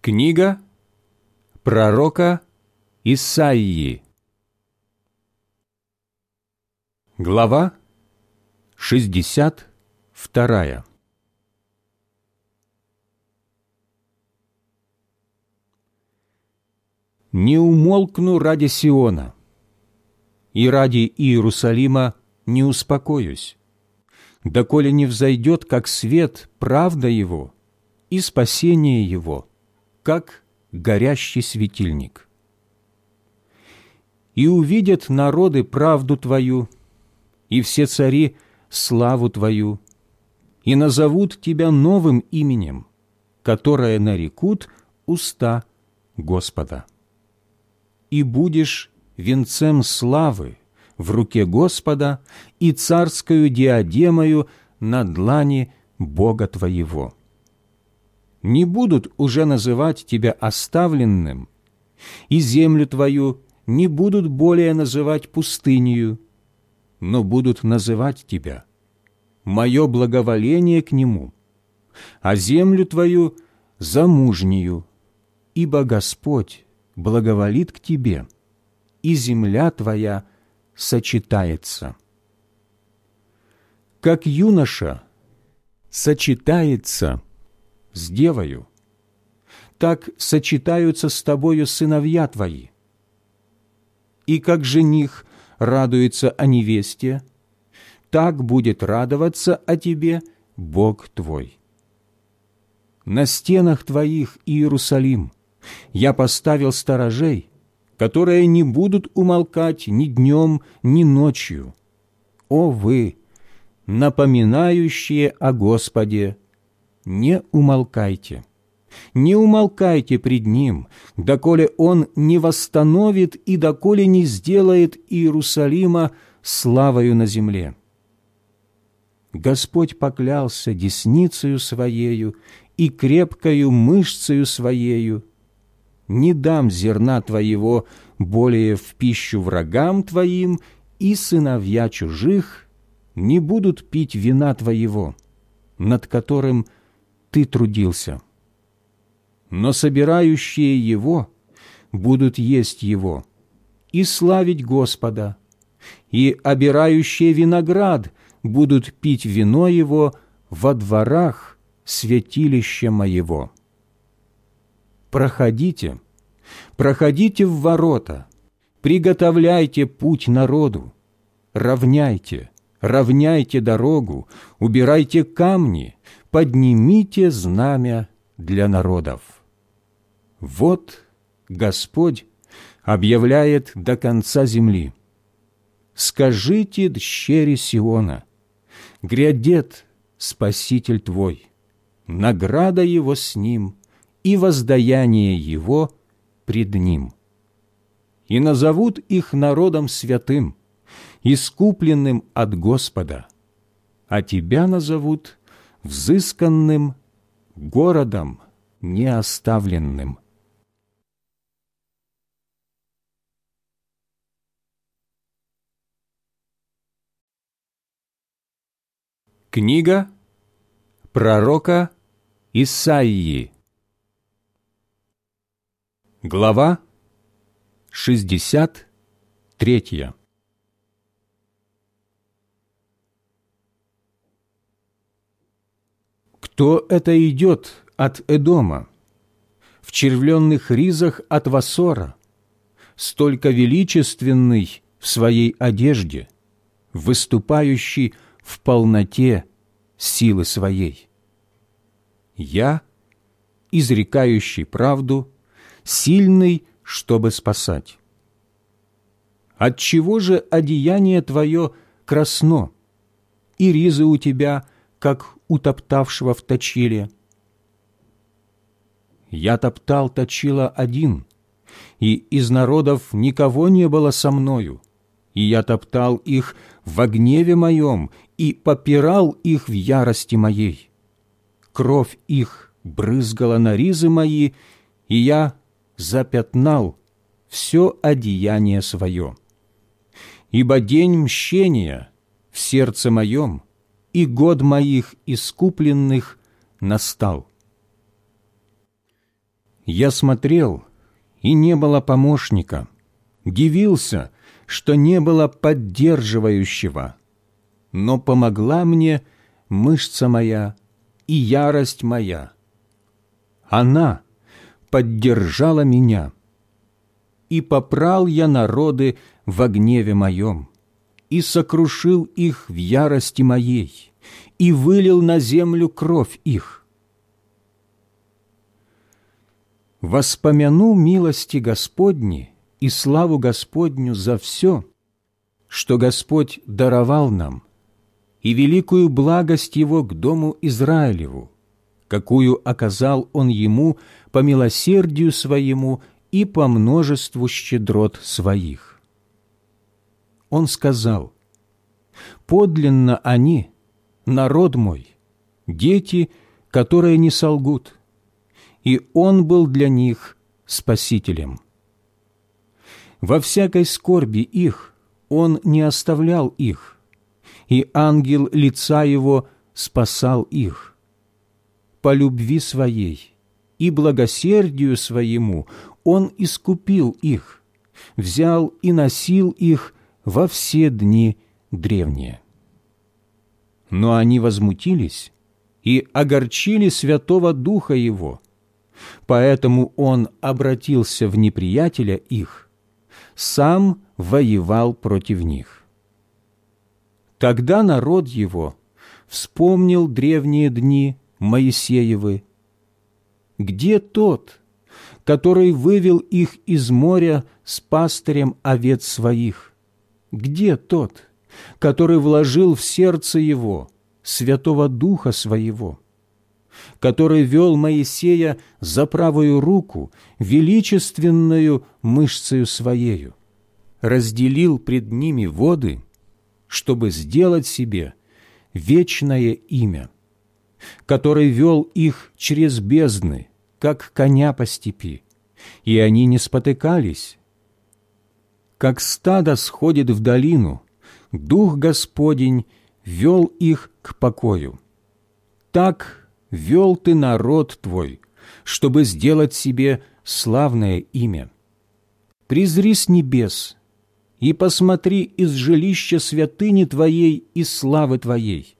Книга пророка Исаии. Глава 62 «Не умолкну ради Сиона, и ради Иерусалима не успокоюсь, доколе не взойдет, как свет, правда его и спасение его, как горящий светильник. И увидят народы правду Твою, и все цари славу Твою, и назовут Тебя новым именем, которое нарекут уста Господа. И будешь венцем славы в руке Господа и царскую диадемою на длани Бога твоего. Не будут уже называть тебя оставленным, и землю твою не будут более называть пустынью, но будут называть тебя мое благоволение к нему, а землю твою замужнюю, ибо Господь благоволит к тебе, и земля твоя – сочетается. Как юноша сочетается с девою, так сочетаются с тобою сыновья твои. И как жених радуется о невесте, так будет радоваться о тебе Бог твой. На стенах твоих, Иерусалим, я поставил сторожей, которые не будут умолкать ни днем, ни ночью. О вы, напоминающие о Господе, не умолкайте, не умолкайте пред Ним, доколе Он не восстановит и доколе не сделает Иерусалима славою на земле. Господь поклялся десницею Своею и крепкою мышцею Своею, не дам зерна твоего более в пищу врагам твоим, и сыновья чужих не будут пить вина твоего, над которым ты трудился. Но собирающие его будут есть его и славить Господа, и обирающие виноград будут пить вино его во дворах святилища моего» проходите, проходите в ворота, приготовляйте путь народу, равняйте, равняйте дорогу, убирайте камни, поднимите знамя для народов. Вот Господь объявляет до конца земли. Скажите дщери Сиона, грядет Спаситель твой, награда его с ним, и воздаяние его пред ним. И назовут их народом святым, искупленным от Господа, а тебя назовут взысканным городом неоставленным. Книга пророка Исаии Глава 63 Кто это идет от Эдома, в червленных ризах от Васора, столько величественный в своей одежде, выступающий в полноте силы своей? Я, изрекающий правду, сильный, чтобы спасать. Отчего же одеяние твое красно, и ризы у тебя, как утоптавшего в точиле? Я топтал точила один, и из народов никого не было со мною, и я топтал их в гневе моем и попирал их в ярости моей. Кровь их брызгала на ризы мои, и я запятнал все одеяние свое. Ибо день мщения в сердце моем, и год моих искупленных настал. Я смотрел, и не было помощника, дивился, что не было поддерживающего, но помогла мне мышца моя и ярость моя. Она поддержала меня, и попрал я народы во гневе моем, и сокрушил их в ярости моей, и вылил на землю кровь их. Воспомяну милости Господни и славу Господню за все, что Господь даровал нам, и великую благость Его к дому Израилеву, какую оказал Он ему по милосердию своему и по множеству щедрот своих. Он сказал, «Подлинно они, народ мой, дети, которые не солгут, и Он был для них спасителем. Во всякой скорби их Он не оставлял их, и ангел лица Его спасал их. По любви Своей и благосердию Своему Он искупил их, взял и носил их во все дни древние. Но они возмутились и огорчили Святого Духа Его, поэтому Он обратился в неприятеля их, сам воевал против них. Тогда народ его вспомнил древние дни Моисеевы. Где тот, который вывел их из моря с пастырем овец своих? Где тот, который вложил в сердце его Святого Духа Своего? который вел Моисея за правую руку, величественную мышцею Своею, разделил пред ними воды, чтобы сделать себе вечное имя, который вел их через бездны, как коня по степи, и они не спотыкались. Как стадо сходит в долину, Дух Господень вел их к покою. Так вел ты народ твой, чтобы сделать себе славное имя. Призри с небес и посмотри из жилища святыни Твоей и славы Твоей.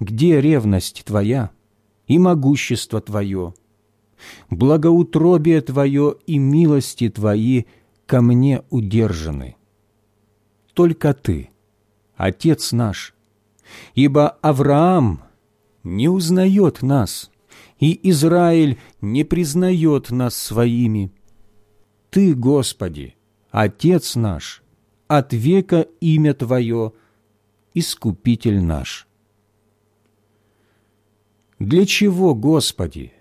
Где ревность Твоя и могущество Твое, благоутробие Твое и милости Твои ко мне удержаны? Только Ты, Отец наш, ибо Авраам – не узнает нас, и Израиль не признает нас своими. Ты, Господи, Отец наш, от века имя Твое, Искупитель наш. Для чего, Господи,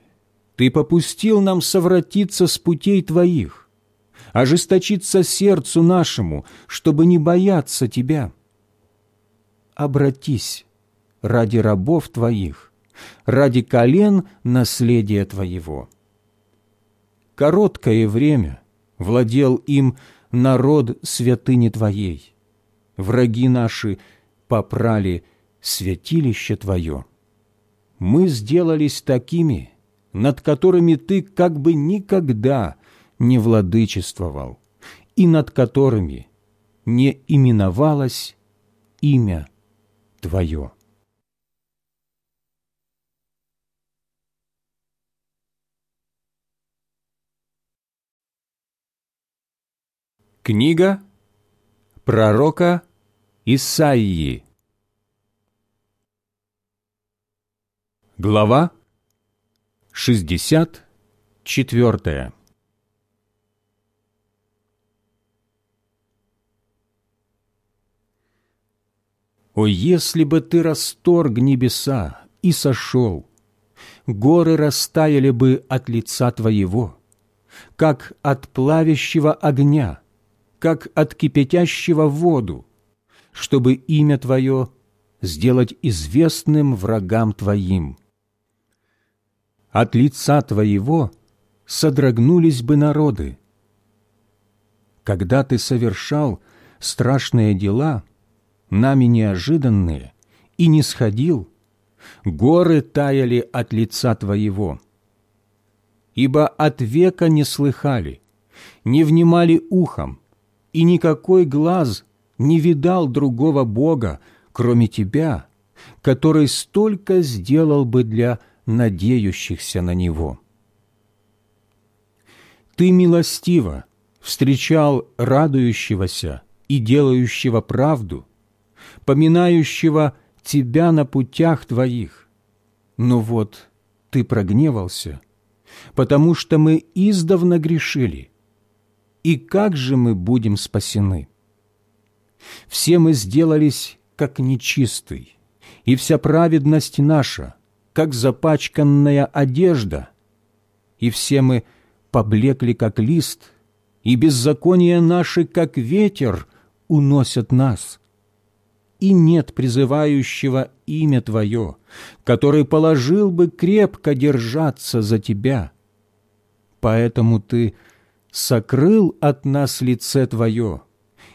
Ты попустил нам совратиться с путей Твоих, ожесточиться сердцу нашему, чтобы не бояться Тебя? Обратись ради рабов Твоих, ради колен наследия Твоего. Короткое время владел им народ святыни Твоей. Враги наши попрали святилище Твое. Мы сделались такими, над которыми Ты как бы никогда не владычествовал, и над которыми не именовалось имя Твое. Книга пророка Исаии Глава 64 О, если бы ты расторг небеса и сошел, горы растаяли бы от лица твоего, как от плавящего огня, как от кипятящего воду, чтобы имя Твое сделать известным врагам Твоим. От лица Твоего содрогнулись бы народы. Когда Ты совершал страшные дела, нами неожиданные, и не сходил, горы таяли от лица Твоего. ибо от века не слыхали, не внимали ухом, и никакой глаз не видал другого Бога, кроме Тебя, который столько сделал бы для надеющихся на Него. Ты милостиво встречал радующегося и делающего правду, поминающего Тебя на путях Твоих. Но вот Ты прогневался, потому что мы издавна грешили. И как же мы будем спасены? Все мы сделались как нечистый, и вся праведность наша, как запачканная одежда, и все мы поблекли, как лист, и беззакония наши, как ветер, уносят нас. И нет призывающего имя Твое, который положил бы крепко держаться за Тебя. Поэтому Ты сокрыл от нас лице Твое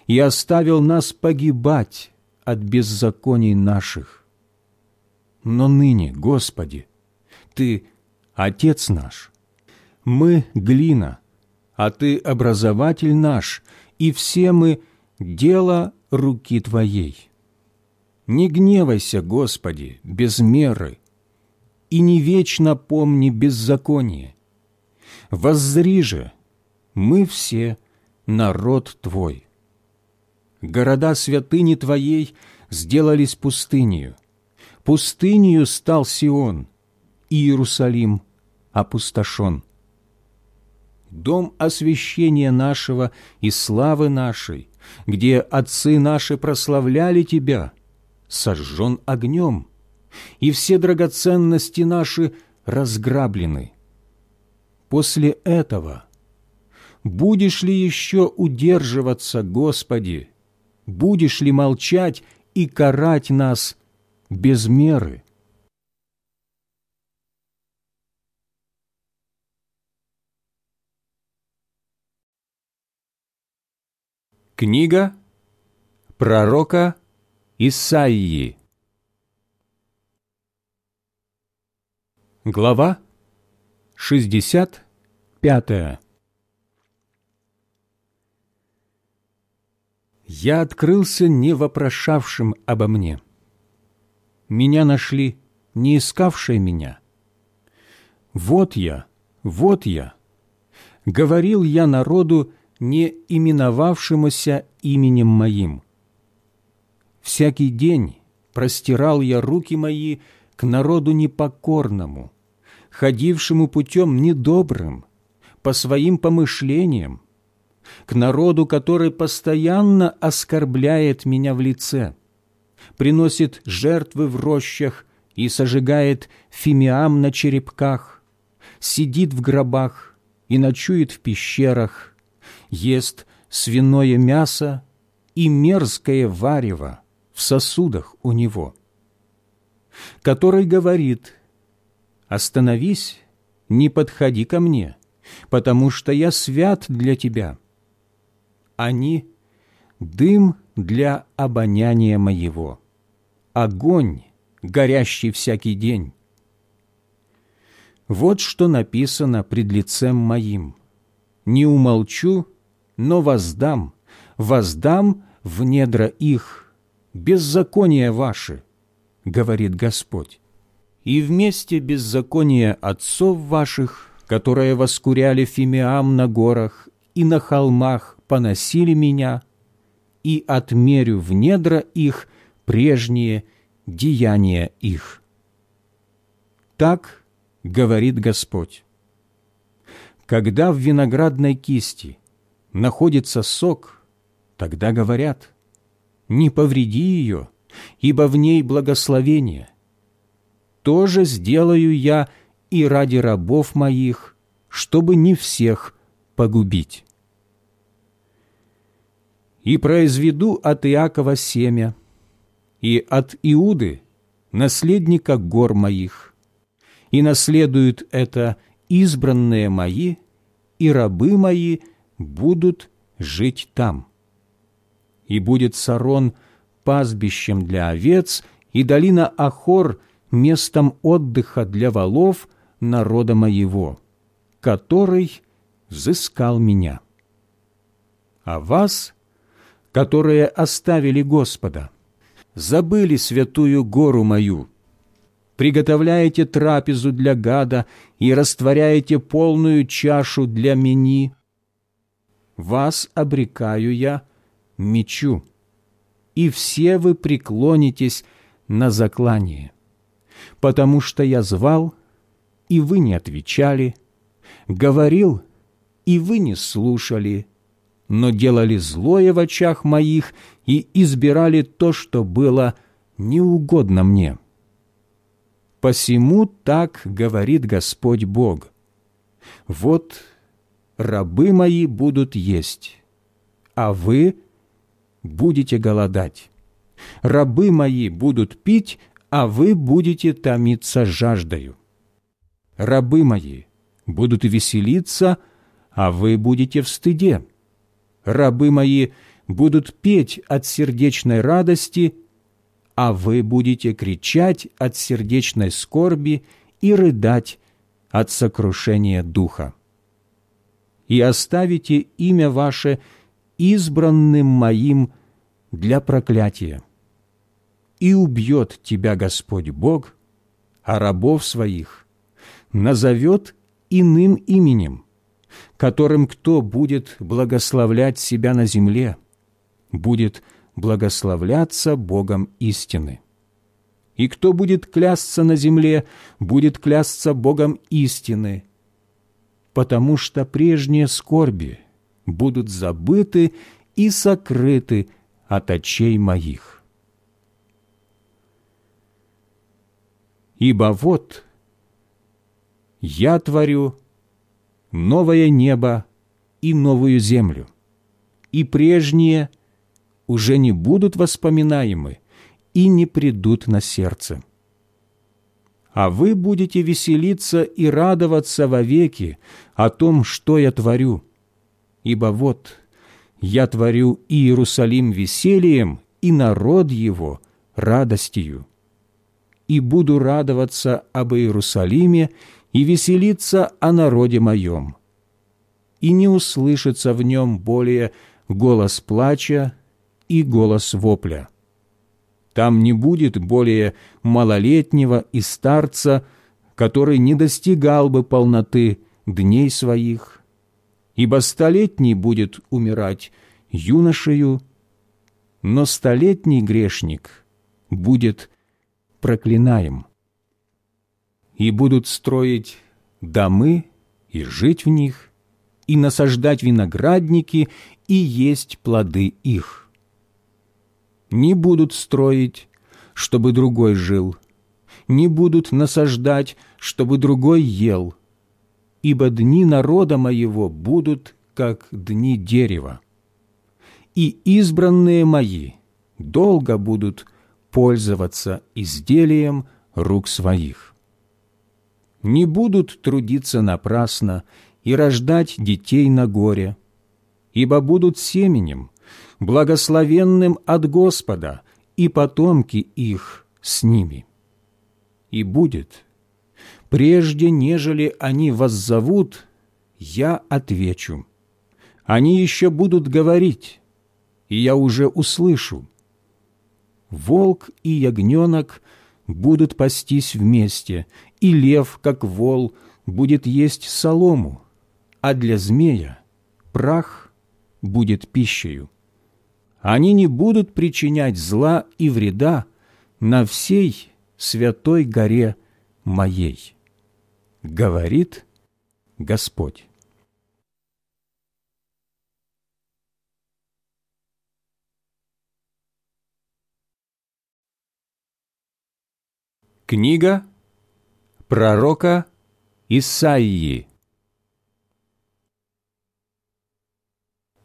и оставил нас погибать от беззаконий наших. Но ныне, Господи, Ты — Отец наш, мы — глина, а Ты — образователь наш, и все мы — дело руки Твоей. Не гневайся, Господи, без меры, и не вечно помни беззаконие. Воззри же, мы все народ Твой. Города святыни Твоей сделались пустынью, Пустынью стал Сион, и Иерусалим опустошен. Дом освящения нашего и славы нашей, где отцы наши прославляли Тебя, сожжен огнем, и все драгоценности наши разграблены. После этого будешь ли еще удерживаться, Господи, будешь ли молчать и карать нас без меры. Книга пророка Исаии Глава 65 Я открылся не вопрошавшим обо мне – меня нашли, не искавшие меня. Вот я, вот я. Говорил я народу, не именовавшемуся именем моим. Всякий день простирал я руки мои к народу непокорному, ходившему путем недобрым, по своим помышлениям, к народу, который постоянно оскорбляет меня в лице – приносит жертвы в рощах и сожигает фимиам на черепках, сидит в гробах и ночует в пещерах, ест свиное мясо и мерзкое варево в сосудах у него, который говорит «Остановись, не подходи ко мне, потому что я свят для тебя». Они — дым для обоняния моего, огонь, горящий всякий день. Вот что написано пред лицем моим. Не умолчу, но воздам, воздам в недра их, беззакония ваши, говорит Господь. И вместе беззакония отцов ваших, которые воскуряли фимиам на горах и на холмах поносили меня, и отмерю в недра их прежние деяния их. Так говорит Господь. Когда в виноградной кисти находится сок, тогда говорят, не повреди ее, ибо в ней благословение. То же сделаю я и ради рабов моих, чтобы не всех погубить и произведу от Иакова семя, и от Иуды наследника гор моих, и наследуют это избранные мои, и рабы мои будут жить там. И будет Сарон пастбищем для овец, и долина Ахор местом отдыха для волов народа моего, который взыскал меня. А вас, которые оставили Господа, забыли святую гору мою, приготовляете трапезу для гада и растворяете полную чашу для мени, вас обрекаю я мечу, и все вы преклонитесь на заклание, потому что я звал, и вы не отвечали, говорил, и вы не слушали, но делали злое в очах моих и избирали то, что было неугодно мне. Посему так говорит Господь Бог. Вот рабы мои будут есть, а вы будете голодать. Рабы мои будут пить, а вы будете томиться жаждою. Рабы мои будут веселиться, а вы будете в стыде. Рабы мои будут петь от сердечной радости, а вы будете кричать от сердечной скорби и рыдать от сокрушения духа. И оставите имя ваше избранным моим для проклятия. И убьет тебя Господь Бог, а рабов своих назовет иным именем, которым кто будет благословлять себя на земле, будет благословляться Богом истины. И кто будет клясться на земле, будет клясться Богом истины, потому что прежние скорби будут забыты и сокрыты от очей моих. Ибо вот я творю новое небо и новую землю, и прежние уже не будут воспоминаемы и не придут на сердце. А вы будете веселиться и радоваться вовеки о том, что я творю. Ибо вот я творю Иерусалим весельем, и народ его радостью. И буду радоваться об Иерусалиме и веселиться о народе моем. И не услышится в нем более голос плача и голос вопля. Там не будет более малолетнего и старца, который не достигал бы полноты дней своих, ибо столетний будет умирать юношею, но столетний грешник будет проклинаем. И будут строить домы и жить в них, и насаждать виноградники и есть плоды их не будут строить, чтобы другой жил, не будут насаждать, чтобы другой ел, ибо дни народа моего будут, как дни дерева. И избранные мои долго будут пользоваться изделием рук своих. Не будут трудиться напрасно и рождать детей на горе, ибо будут семенем – благословенным от Господа, и потомки их с ними. И будет, прежде нежели они воззовут, я отвечу. Они еще будут говорить, и я уже услышу. Волк и ягненок будут пастись вместе, и лев, как вол, будет есть солому, а для змея прах будет пищею они не будут причинять зла и вреда на всей святой горе моей, говорит Господь. Книга пророка Исаии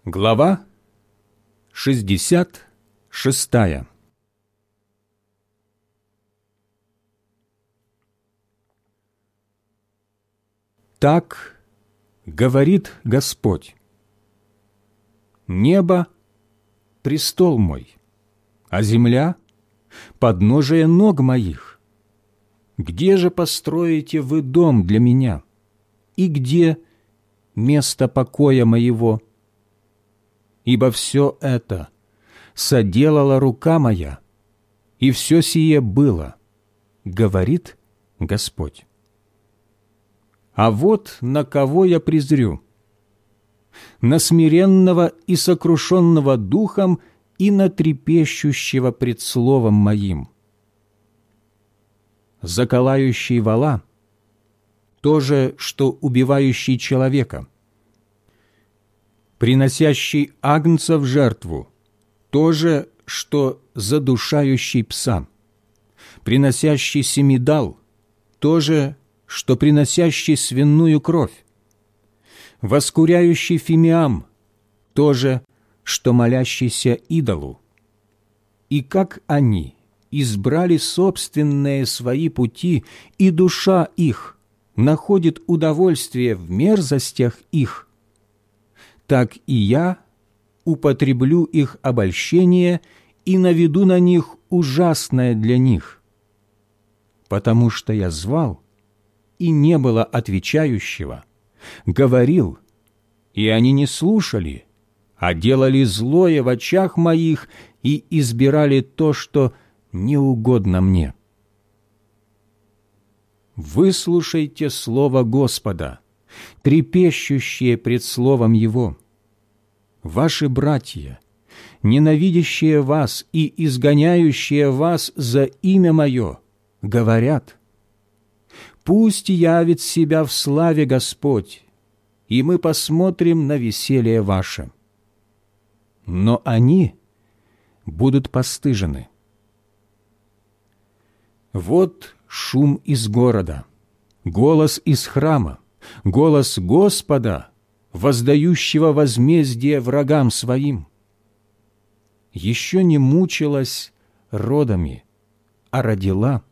Глава 66 Так говорит Господь. Небо — престол мой, а земля — подножие ног моих. Где же построите вы дом для меня? И где место покоя моего. Ибо все это соделала рука моя, и все сие было, говорит Господь. А вот на кого я презрю? На смиренного и сокрушенного духом и на трепещущего пред словом моим. Заколающий вала — то же, что убивающий человека. Приносящий агнца в жертву — то же, что задушающий пса. Приносящий семидал — то же, что приносящий свиную кровь, воскуряющий фимиам, то же, что молящийся идолу. И как они избрали собственные свои пути, и душа их находит удовольствие в мерзостях их, так и я употреблю их обольщение и наведу на них ужасное для них, потому что я звал, и не было отвечающего, говорил, и они не слушали, а делали злое в очах моих и избирали то, что не угодно мне. Выслушайте слово Господа, трепещущие пред словом Его. Ваши братья, ненавидящие вас и изгоняющие вас за имя Мое, говорят – Пусть явит себя в славе Господь, и мы посмотрим на веселье ваше. Но они будут постыжены. Вот шум из города, голос из храма, голос Господа, воздающего возмездие врагам своим. Еще не мучилась родами, а родила –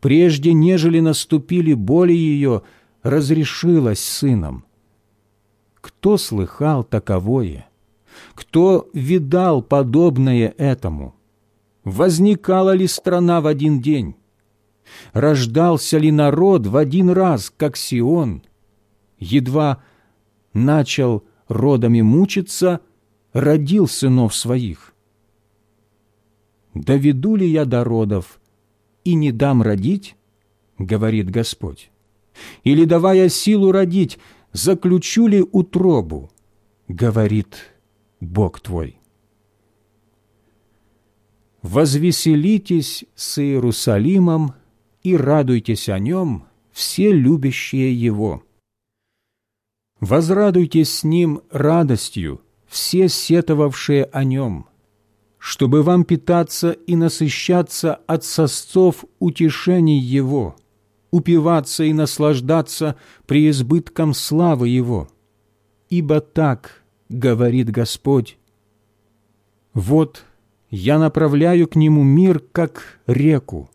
прежде нежели наступили боли ее, разрешилась сыном. Кто слыхал таковое? Кто видал подобное этому? Возникала ли страна в один день? Рождался ли народ в один раз, как Сион? Едва начал родами мучиться, родил сынов своих. Доведу ли я до родов, и не дам родить, говорит Господь, или, давая силу родить, заключу ли утробу, говорит Бог твой. Возвеселитесь с Иерусалимом и радуйтесь о нем, все любящие его. Возрадуйтесь с ним радостью, все сетовавшие о нем, чтобы вам питаться и насыщаться от сосцов утешений Его, упиваться и наслаждаться преизбытком славы Его. Ибо так говорит Господь, «Вот я направляю к Нему мир, как реку,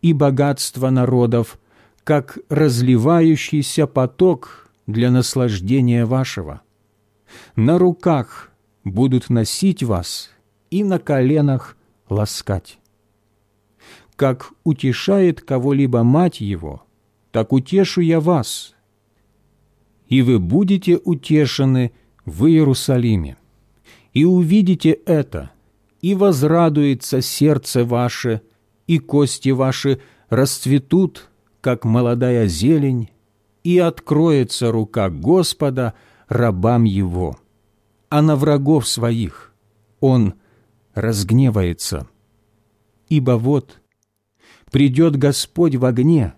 и богатство народов, как разливающийся поток для наслаждения вашего. На руках будут носить вас и на коленах ласкать. Как утешает кого-либо мать его, так утешу я вас, и вы будете утешены в Иерусалиме, и увидите это, и возрадуется сердце ваше, и кости ваши расцветут, как молодая зелень, и откроется рука Господа рабам Его, а на врагов своих Он разгневается. Ибо вот придет Господь в огне,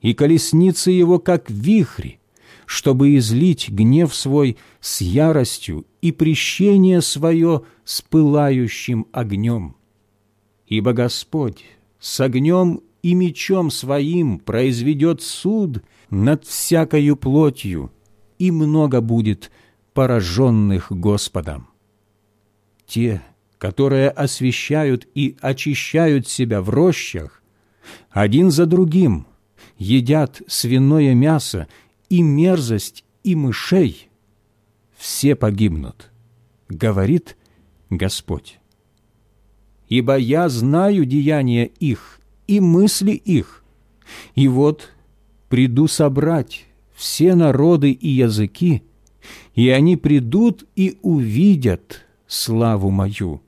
и колесницы его, как вихри, чтобы излить гнев свой с яростью и прещение свое с пылающим огнем. Ибо Господь с огнем и мечом своим произведет суд над всякою плотью, и много будет пораженных Господом. Те, которые освещают и очищают себя в рощах, один за другим едят свиное мясо и мерзость и мышей, все погибнут, говорит Господь. Ибо я знаю деяния их и мысли их, и вот приду собрать все народы и языки, и они придут и увидят славу мою.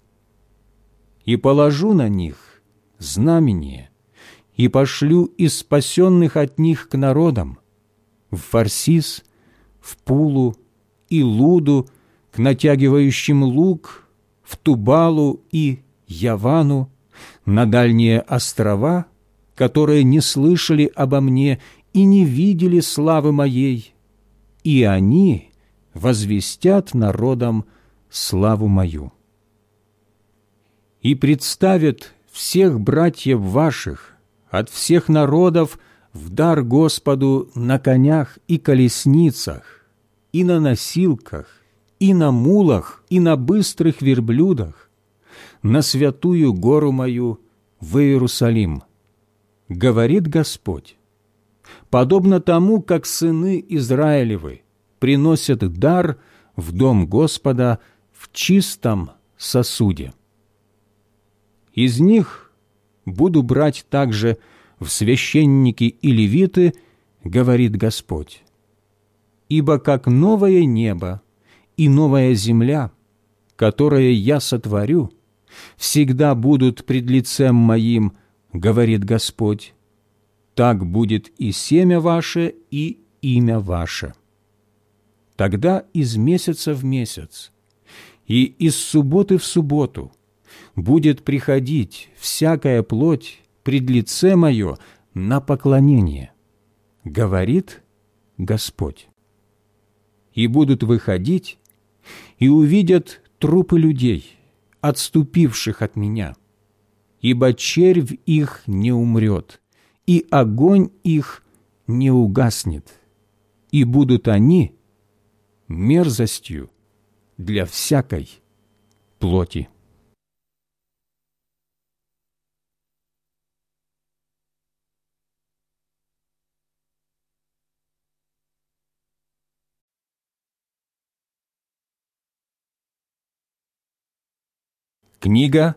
И положу на них знамение, и пошлю из спасенных от них к народам, в Фарсис, в Пулу и Луду, к натягивающим лук, в Тубалу и Явану, на дальние острова, которые не слышали обо мне и не видели славы моей, и они возвестят народам славу мою. И представят всех братьев ваших от всех народов в дар Господу на конях и колесницах, и на носилках, и на мулах, и на быстрых верблюдах, на святую гору мою в Иерусалим, говорит Господь, подобно тому, как сыны Израилевы приносят дар в дом Господа в чистом сосуде. Из них буду брать также в священники и левиты, говорит Господь, ибо как новое небо и новая земля, которые я сотворю, всегда будут пред лицем моим, говорит Господь, так будет и семя ваше, и имя ваше. Тогда из месяца в месяц и из субботы в субботу будет приходить всякая плоть пред лице мое на поклонение, говорит Господь. И будут выходить, и увидят трупы людей, отступивших от меня, ибо червь их не умрет, и огонь их не угаснет, и будут они мерзостью для всякой плоти. Книга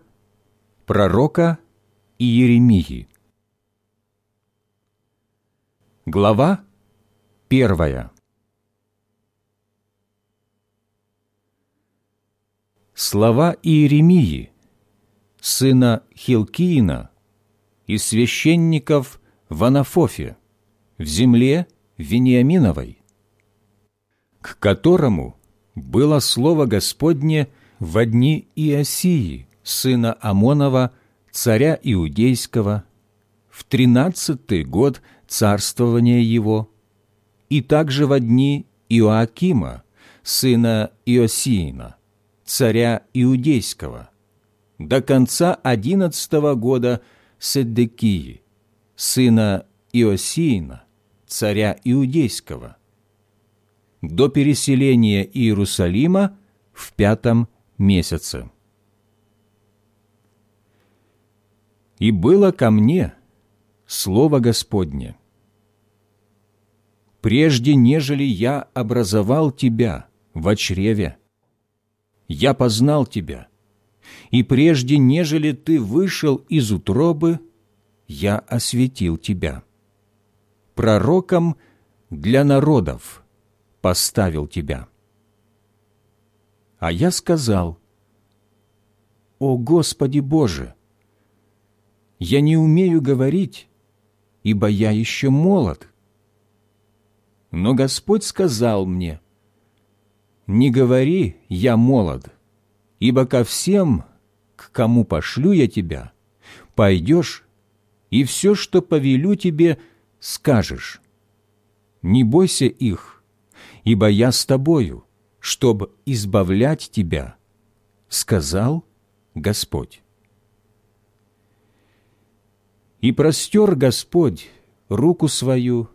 пророка Иеремии. Глава первая. Слова Иеремии, сына Хилкиина, из священников в Анафофе, в земле Вениаминовой, к которому было слово Господне в дни Иосии, сына Амонова, царя Иудейского, в тринадцатый год – царствования его, и также во дни Иоакима, сына Иосиина, царя Иудейского, до конца одиннадцатого года Седекии, сына Иосиина, царя Иудейского, до переселения Иерусалима в пятом месяце. «И было ко мне Слово Господне. «Прежде, нежели я образовал тебя в чреве, я познал тебя, и прежде, нежели ты вышел из утробы, я осветил тебя. Пророком для народов поставил тебя». А я сказал, «О Господи Боже! Я не умею говорить, ибо я еще молод. Но Господь сказал мне, «Не говори, я молод, ибо ко всем, к кому пошлю я тебя, пойдешь, и все, что повелю тебе, скажешь. Не бойся их, ибо я с тобою, чтобы избавлять тебя», — сказал Господь. И простер Господь руку свою,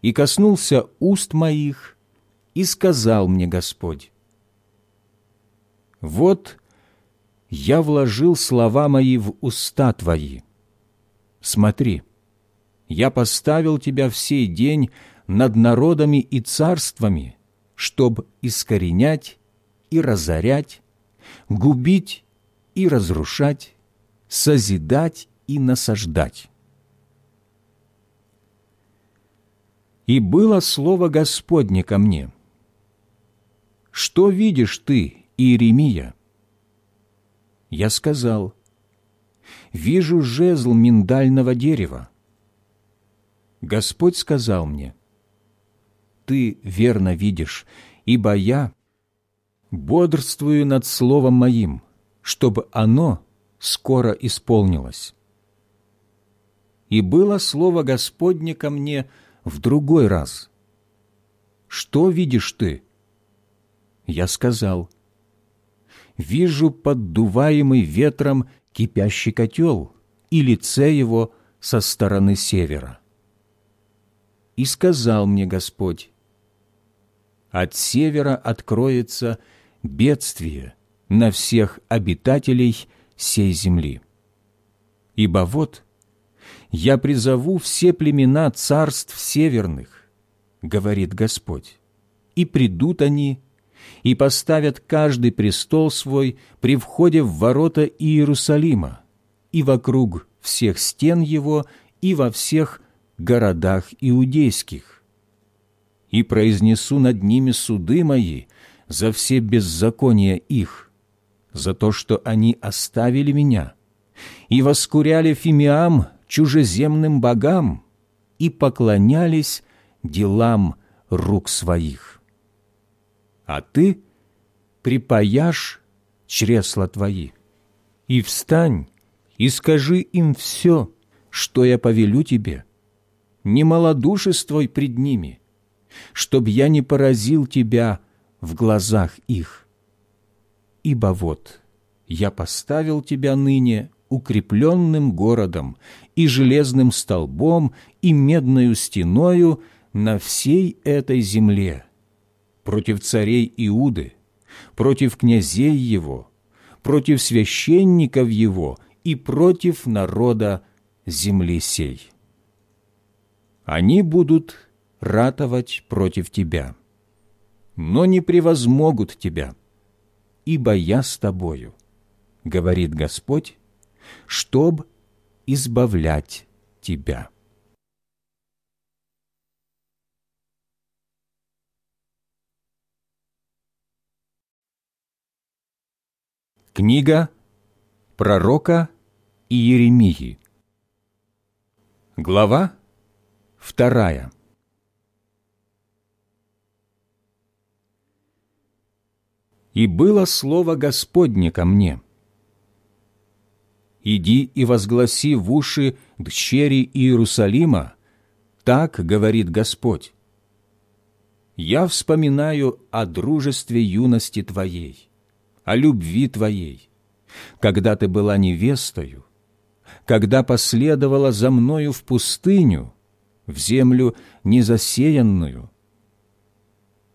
и коснулся уст моих, и сказал мне Господь, «Вот я вложил слова мои в уста твои. Смотри, я поставил тебя в сей день над народами и царствами, чтоб искоренять и разорять, губить и разрушать, созидать и насаждать. И было слово Господне ко мне. что видишь ты, Иеремия?» Я сказал, «Вижу жезл миндального дерева». Господь сказал мне, «Ты верно видишь, ибо я бодрствую над словом моим, чтобы оно скоро исполнилось». И было слово Господне ко мне в другой раз. «Что видишь ты?» Я сказал, «Вижу поддуваемый ветром кипящий котел и лице его со стороны севера». И сказал мне Господь, «От севера откроется бедствие на всех обитателей сей земли. Ибо вот я призову все племена царств северных, говорит Господь, и придут они, и поставят каждый престол свой при входе в ворота Иерусалима и вокруг всех стен его и во всех городах иудейских. И произнесу над ними суды мои за все беззакония их, за то, что они оставили меня и воскуряли фимиам чужеземным богам и поклонялись делам рук своих. А ты припаяшь чресла твои, и встань, и скажи им все, что я повелю тебе. Не малодушествуй пред ними, чтоб я не поразил тебя в глазах их. Ибо вот я поставил тебя ныне укрепленным городом и железным столбом и медною стеною на всей этой земле, против царей Иуды, против князей его, против священников его и против народа земли сей. Они будут ратовать против тебя, но не превозмогут тебя, ибо я с тобою, говорит Господь, чтоб избавлять тебя. Книга пророка Иеремии Глава вторая «И было слово Господне ко мне – «Иди и возгласи в уши дщери Иерусалима, так говорит Господь. Я вспоминаю о дружестве юности твоей, о любви твоей, когда ты была невестою, когда последовала за мною в пустыню, в землю незасеянную.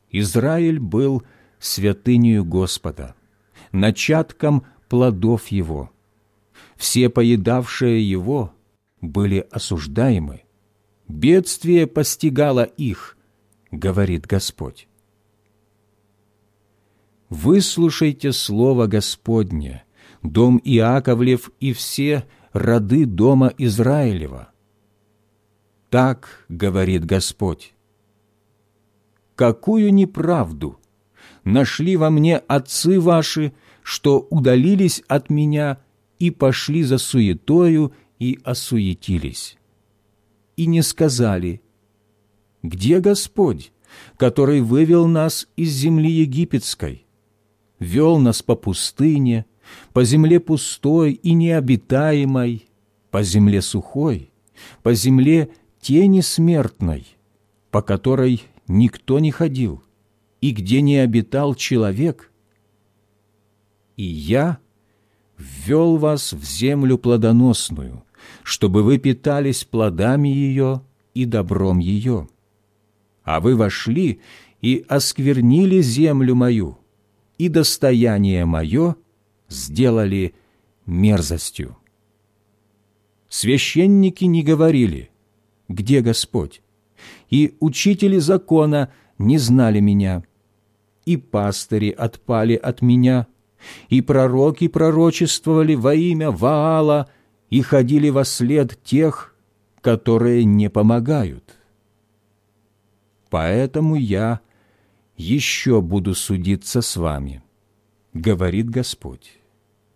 Израиль был святынею Господа, начатком плодов Его – все поедавшие его были осуждаемы. Бедствие постигало их, говорит Господь. Выслушайте слово Господне, дом Иаковлев и все роды дома Израилева. Так говорит Господь. Какую неправду нашли во мне отцы ваши, что удалились от меня и пошли за суетою и осуетились. И не сказали, «Где Господь, который вывел нас из земли египетской, вел нас по пустыне, по земле пустой и необитаемой, по земле сухой, по земле тени смертной, по которой никто не ходил, и где не обитал человек? И я — ввел вас в землю плодоносную, чтобы вы питались плодами ее и добром ее. А вы вошли и осквернили землю мою, и достояние мое сделали мерзостью. Священники не говорили, где Господь, и учители закона не знали меня, и пастыри отпали от меня, и пророки пророчествовали во имя Ваала и ходили во след тех, которые не помогают. Поэтому я еще буду судиться с вами, говорит Господь,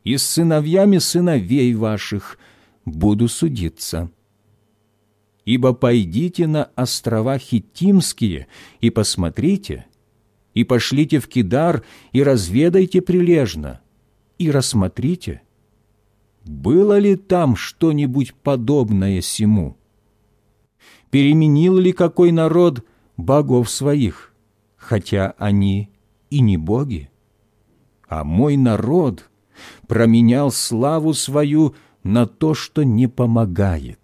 и с сыновьями сыновей ваших буду судиться. Ибо пойдите на острова Хиттимские и посмотрите, и пошлите в Кидар, и разведайте прилежно, и рассмотрите, было ли там что-нибудь подобное сему? Переменил ли какой народ богов своих, хотя они и не боги? А мой народ променял славу свою на то, что не помогает.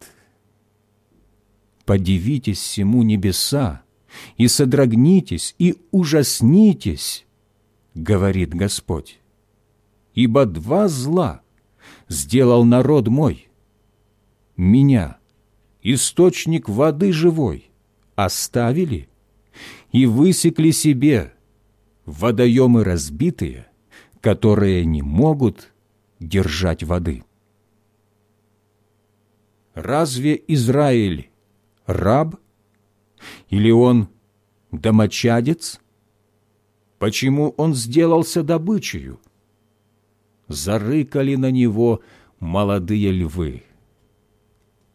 Подивитесь всему небеса, и содрогнитесь, и ужаснитесь, говорит Господь. Ибо два зла сделал народ мой. Меня, источник воды живой, оставили и высекли себе водоемы разбитые, которые не могут держать воды. Разве Израиль раб? Или он домочадец? Почему он сделался добычею? Зарыкали на него молодые львы.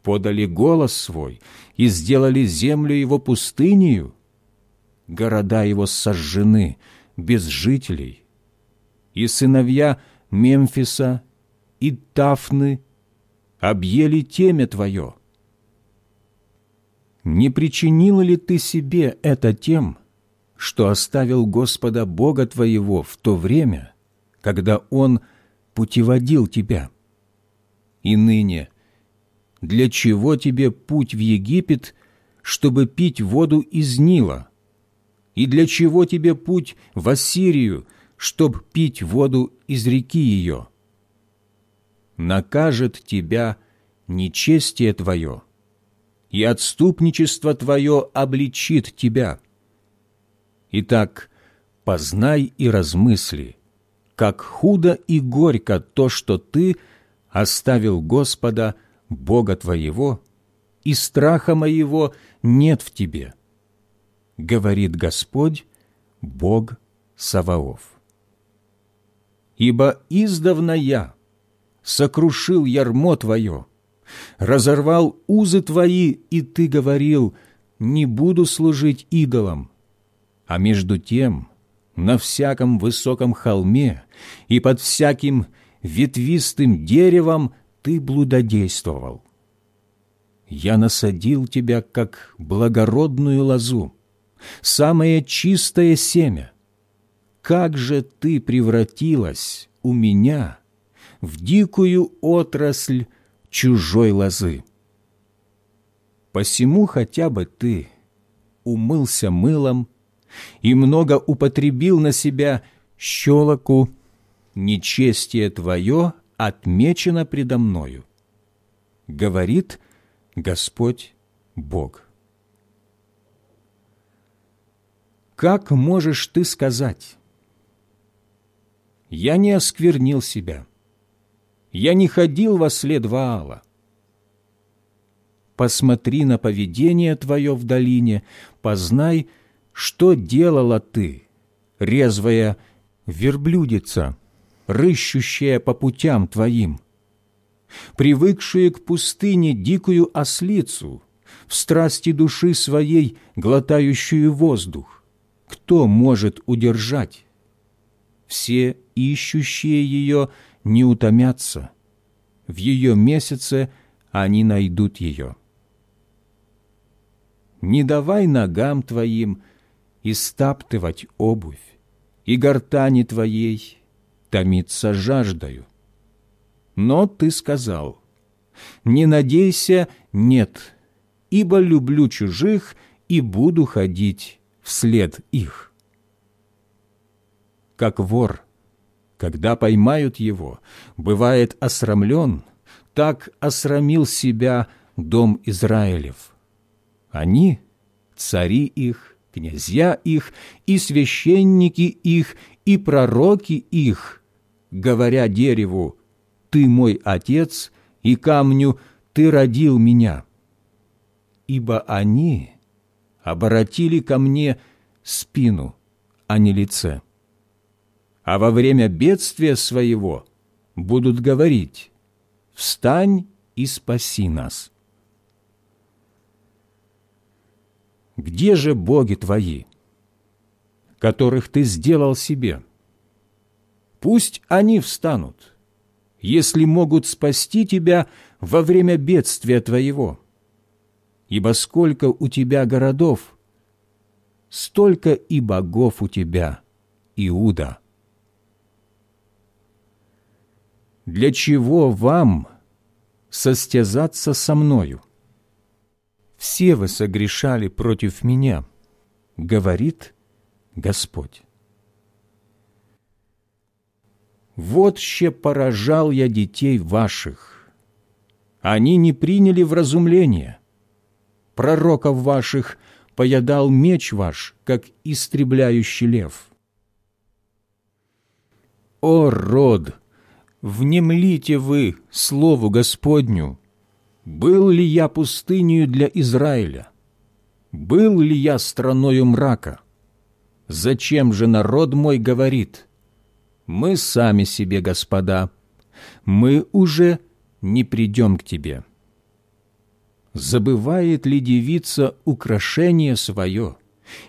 Подали голос свой и сделали землю его пустынею. Города его сожжены, без жителей. И сыновья Мемфиса и Тафны объели темя твое. Не причинил ли ты себе это тем, что оставил Господа Бога твоего в то время, когда Он путеводил тебя? И ныне, для чего тебе путь в Египет, чтобы пить воду из Нила? И для чего тебе путь в Ассирию, чтобы пить воду из реки ее?» накажет тебя нечестие твое, и отступничество твое обличит тебя. Итак, познай и размысли, как худо и горько то, что ты оставил Господа, Бога твоего, и страха моего нет в тебе, говорит Господь, Бог Саваоф. Ибо издавна я, сокрушил ярмо Твое, разорвал узы Твои, и Ты говорил, не буду служить идолам. А между тем на всяком высоком холме и под всяким ветвистым деревом Ты блудодействовал. Я насадил Тебя, как благородную лозу, самое чистое семя. Как же Ты превратилась у меня — в дикую отрасль чужой лозы. Посему хотя бы ты умылся мылом и много употребил на себя щелоку, нечестие твое отмечено предо мною, говорит Господь Бог. Как можешь ты сказать, «Я не осквернил себя»? Я не ходил во след Ваала. Посмотри на поведение твое в долине, познай, что делала ты, резвая верблюдица, рыщущая по путям твоим, привыкшая к пустыне дикую ослицу, в страсти души своей глотающую воздух. Кто может удержать? Все ищущие ее – не утомятся. В ее месяце они найдут ее. Не давай ногам твоим истаптывать обувь, и гортани твоей томиться жаждою. Но ты сказал, не надейся, нет, ибо люблю чужих и буду ходить вслед их. Как вор – когда поймают его, бывает осрамлен, так осрамил себя дом Израилев. Они, цари их, князья их, и священники их, и пророки их, говоря дереву, «Ты мой отец», и камню, «Ты родил меня». Ибо они оборотили ко мне спину, а не лице. А во время бедствия своего будут говорить «Встань и спаси нас». Где же боги твои, которых ты сделал себе? Пусть они встанут, если могут спасти тебя во время бедствия твоего. Ибо сколько у тебя городов, столько и богов у тебя, Иуда. Для чего вам состязаться со мною? Все вы согрешали против меня, говорит Господь. Вот ще поражал я детей ваших. Они не приняли вразумление. Пророков ваших поядал меч ваш, как истребляющий лев. О, род! Внемлите вы Слову Господню! Был ли я пустынью для Израиля? Был ли я страною мрака? Зачем же народ мой говорит, «Мы сами себе, господа, мы уже не придем к тебе»? Забывает ли девица украшение свое,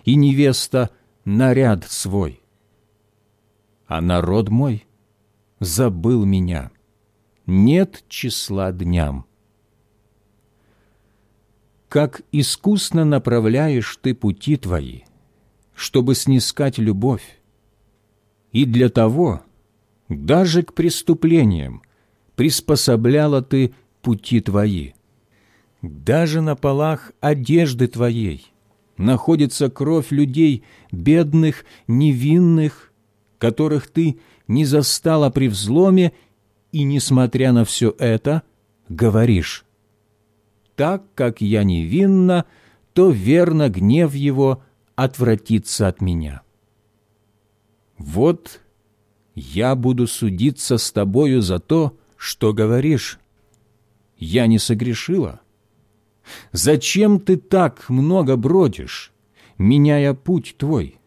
и невеста наряд свой? А народ мой забыл меня, нет числа дням. Как искусно направляешь ты пути твои, чтобы снискать любовь, и для того, даже к преступлениям, приспособляла ты пути твои – даже на полах одежды Твоей находится кровь людей, бедных, невинных, которых Ты не застала при взломе, и, несмотря на все это, говоришь, «Так как я невинна, то верно гнев его отвратится от меня». Вот я буду судиться с тобою за то, что говоришь. Я не согрешила. Зачем ты так много бродишь, меняя путь твой?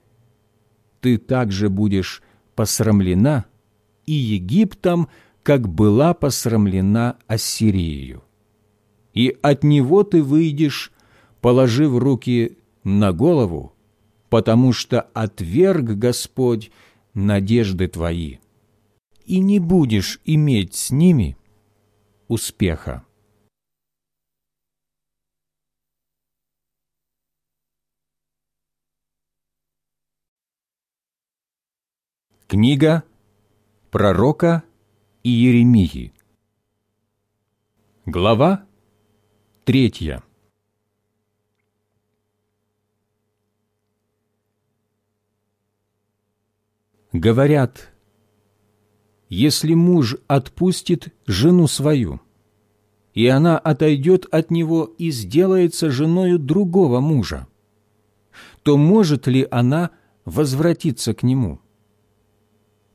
Ты также будешь посрамлена и Египтом, как была посрамлена Ассирией. И от него ты выйдешь, положив руки на голову, потому что отверг Господь надежды твои, и не будешь иметь с ними успеха. Книга пророка Иеремии Глава третья Говорят, если муж отпустит жену свою, и она отойдет от него и сделается женою другого мужа, то может ли она возвратиться к нему?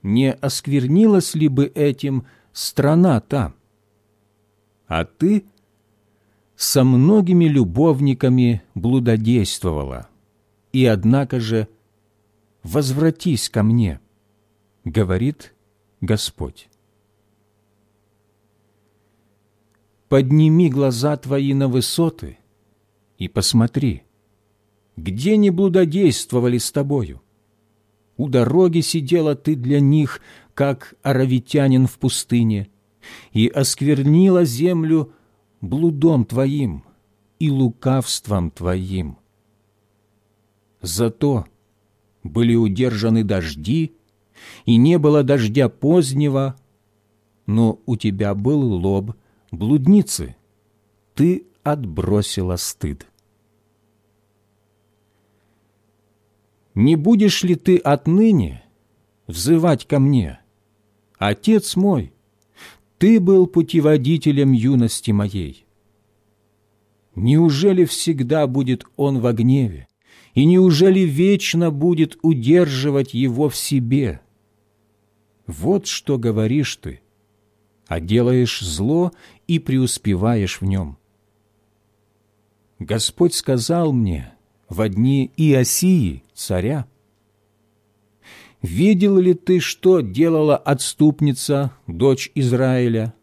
Не осквернилась ли бы этим страна та? А ты со многими любовниками блудодействовала, и однако же возвратись ко мне, говорит Господь. Подними глаза твои на высоты и посмотри, где не блудодействовали с тобою, у дороги сидела ты для них, как аравитянин в пустыне, и осквернила землю блудом твоим и лукавством твоим. Зато были удержаны дожди, и не было дождя позднего, но у тебя был лоб блудницы, ты отбросила стыд. Не будешь ли ты отныне взывать ко мне? Отец мой, ты был путеводителем юности моей. Неужели всегда будет он во гневе, и неужели вечно будет удерживать его в себе? Вот что говоришь ты, а делаешь зло и преуспеваешь в нем. Господь сказал мне — в дни Иосии, царя. видел ли ты, что делала отступница, дочь Израиля?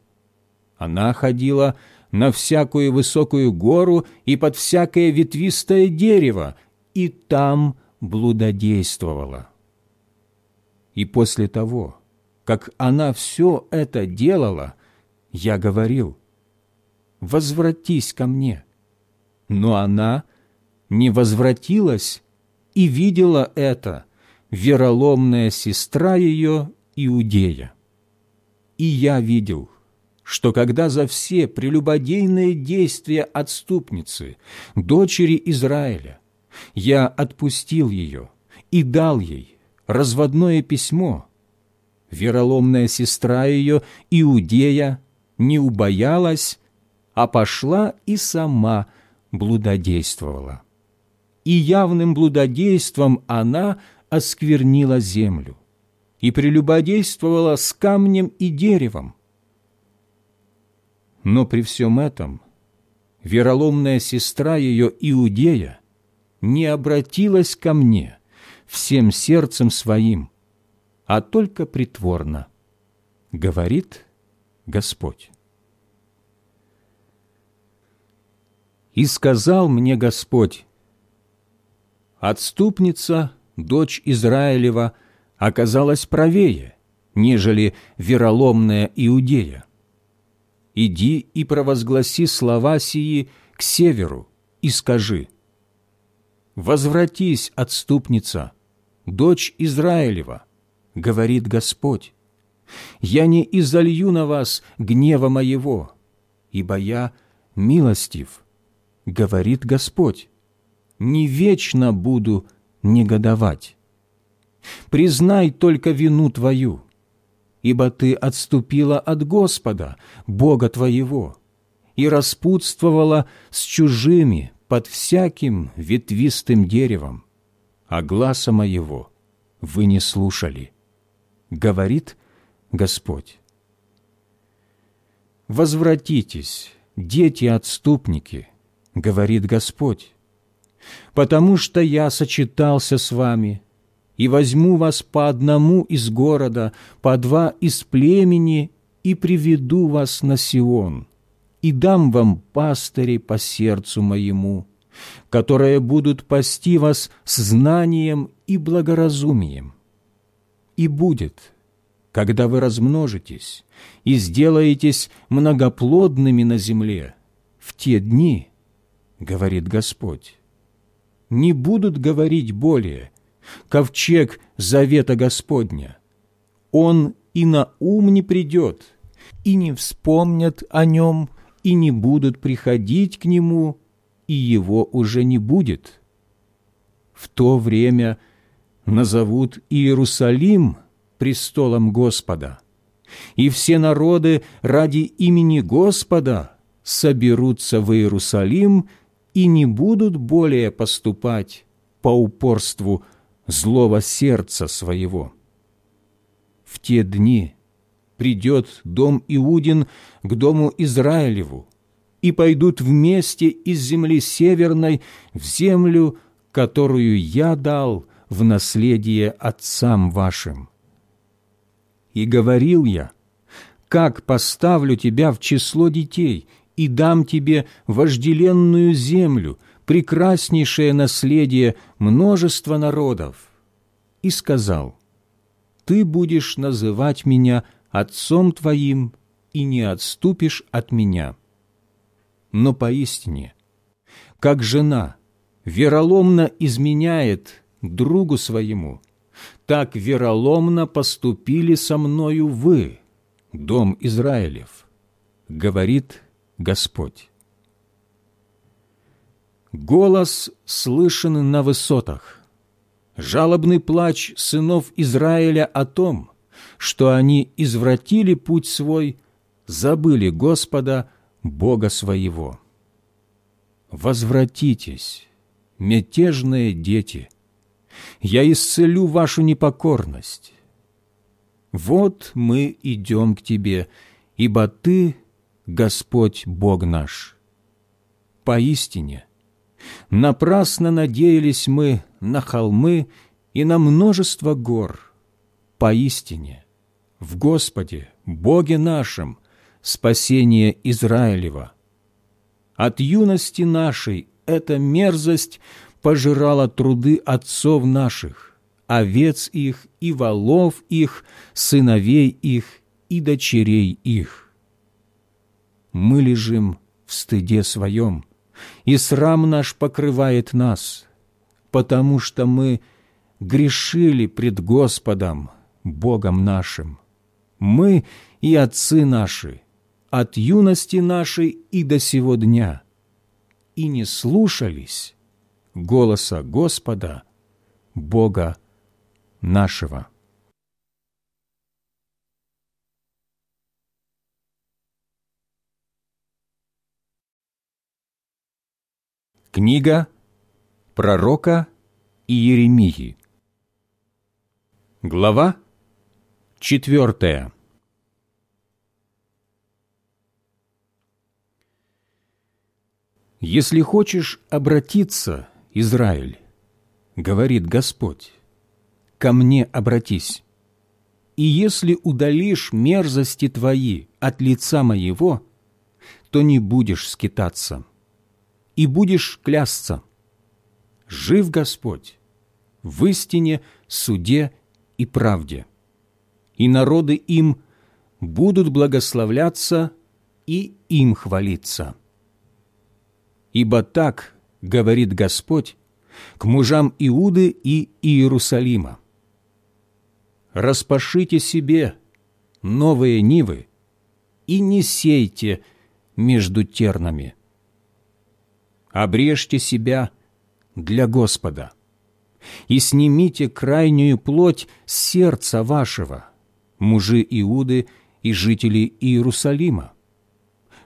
Она ходила на всякую высокую гору и под всякое ветвистое дерево, и там блудодействовала. И после того, как она все это делала, я говорил, «Возвратись ко мне». Но она не возвратилась и видела это, вероломная сестра ее Иудея. И я видел, что когда за все прелюбодейные действия отступницы, дочери Израиля, я отпустил ее и дал ей разводное письмо, вероломная сестра ее, Иудея, не убоялась, а пошла и сама блудодействовала. И явным блудодейством она осквернила землю и прелюбодействовала с камнем и деревом. Но при всем этом вероломная сестра ее Иудея не обратилась ко мне всем сердцем своим, а только притворно, говорит Господь. И сказал мне Господь, «Отступница, дочь Израилева, оказалась правее, нежели вероломная Иудея. Иди и провозгласи слова сии к северу и скажи, «Возвратись, отступница, дочь Израилева, говорит Господь, «Я не изолью на вас гнева моего, ибо я милостив, говорит Господь, не вечно буду негодовать. Признай только вину твою, ибо ты отступила от Господа, Бога твоего, и распутствовала с чужими под всяким ветвистым деревом, а гласа моего вы не слушали» говорит Господь. «Возвратитесь, дети-отступники», — говорит Господь, «потому что я сочетался с вами и возьму вас по одному из города, по два из племени и приведу вас на Сион, и дам вам пастырей по сердцу моему, которые будут пасти вас с знанием и благоразумием. И будет, когда вы размножитесь и сделаетесь многоплодными на земле, в те дни, говорит Господь, не будут говорить более ковчег завета Господня. Он и на ум не придет, и не вспомнят о нем, и не будут приходить к нему, и его уже не будет. В то время – назовут Иерусалим престолом Господа, и все народы ради имени Господа соберутся в Иерусалим и не будут более поступать по упорству злого сердца своего. В те дни придет дом Иудин к дому Израилеву, и пойдут вместе из земли северной в землю, которую я дал в наследие отцам вашим. И говорил я, как поставлю тебя в число детей и дам тебе вожделенную землю, прекраснейшее наследие множества народов. И сказал, ты будешь называть меня отцом твоим и не отступишь от меня. Но поистине, как жена вероломно изменяет другу своему, так вероломно поступили со мною вы, дом Израилев, говорит Господь. Голос слышен на высотах, жалобный плач сынов Израиля о том, что они извратили путь свой, забыли Господа, Бога своего. Возвратитесь, мятежные дети – я исцелю вашу непокорность. Вот мы идем к Тебе, ибо Ты — Господь Бог наш. Поистине, напрасно надеялись мы на холмы и на множество гор, поистине в Господе, Боге нашем, спасение Израилева. От юности нашей эта мерзость пожирала труды отцов наших, овец их и волов их, сыновей их и дочерей их. Мы лежим в стыде своем, и срам наш покрывает нас, потому что мы грешили пред Господом, Богом нашим. Мы и отцы наши, от юности нашей и до сего дня, и не слушались голоса Господа, Бога нашего. Книга пророка Иеремии. Глава четвертая «Если хочешь обратиться, Израиль, — говорит Господь, — ко мне обратись, и если удалишь мерзости твои от лица моего, то не будешь скитаться, и будешь клясться. Жив Господь в истине, суде и правде, и народы им будут благословляться и им хвалиться. Ибо так говорит Господь к мужам Иуды и Иерусалима. Распашите себе новые нивы и не сейте между тернами. Обрежьте себя для Господа и снимите крайнюю плоть с сердца вашего, мужи Иуды и жители Иерусалима,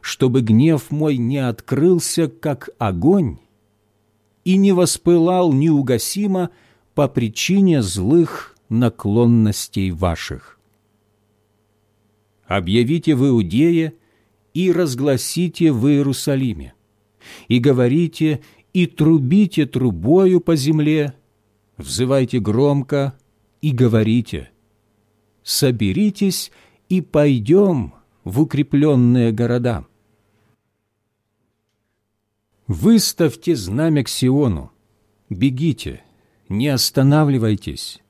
чтобы гнев мой не открылся, как огонь, и не воспылал неугасимо по причине злых наклонностей ваших. Объявите в Иудее и разгласите в Иерусалиме, и говорите, и трубите трубою по земле, взывайте громко и говорите, «Соберитесь и пойдем в укрепленные города». Выставьте знамя к Сиону, бегите, не останавливайтесь,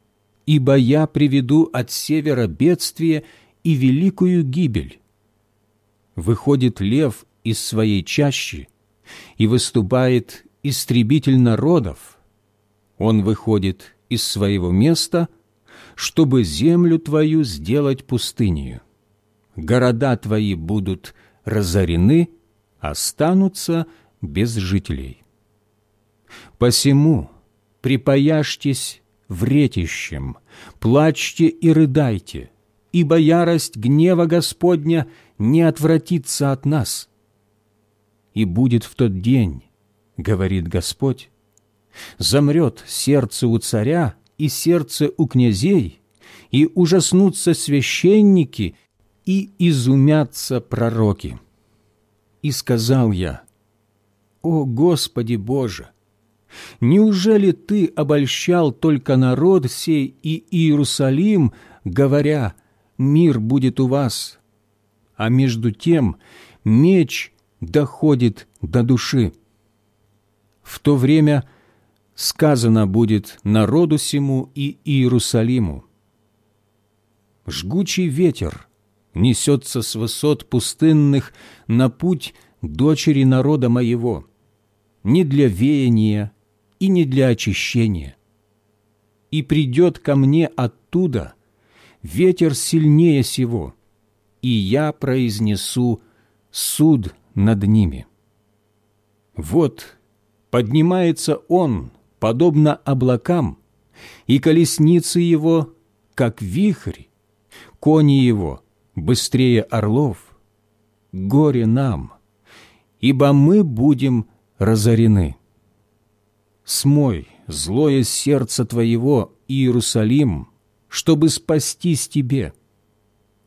ибо я приведу от севера бедствие и великую гибель. Выходит лев из своей чащи и выступает истребитель народов, он выходит из своего места, чтобы землю твою сделать пустынью. Города твои будут разорены, останутся без жителей. Посему припаяшьтесь вретищем, плачьте и рыдайте, ибо ярость гнева Господня не отвратится от нас. И будет в тот день, говорит Господь, замрет сердце у царя и сердце у князей, и ужаснутся священники, и изумятся пророки. И сказал я, «О Господи Боже! Неужели Ты обольщал только народ сей и Иерусалим, говоря, мир будет у вас, а между тем меч доходит до души?» В то время сказано будет народу сему и Иерусалиму. Жгучий ветер несется с высот пустынных на путь дочери народа моего, не для веяния и не для очищения. И придет ко мне оттуда ветер сильнее сего, и я произнесу суд над ними. Вот поднимается он подобно облакам, и колесницы его, как вихрь, кони его быстрее орлов. Горе нам, ибо мы будем разорены. Смой злое сердце твоего, Иерусалим, чтобы спастись тебе.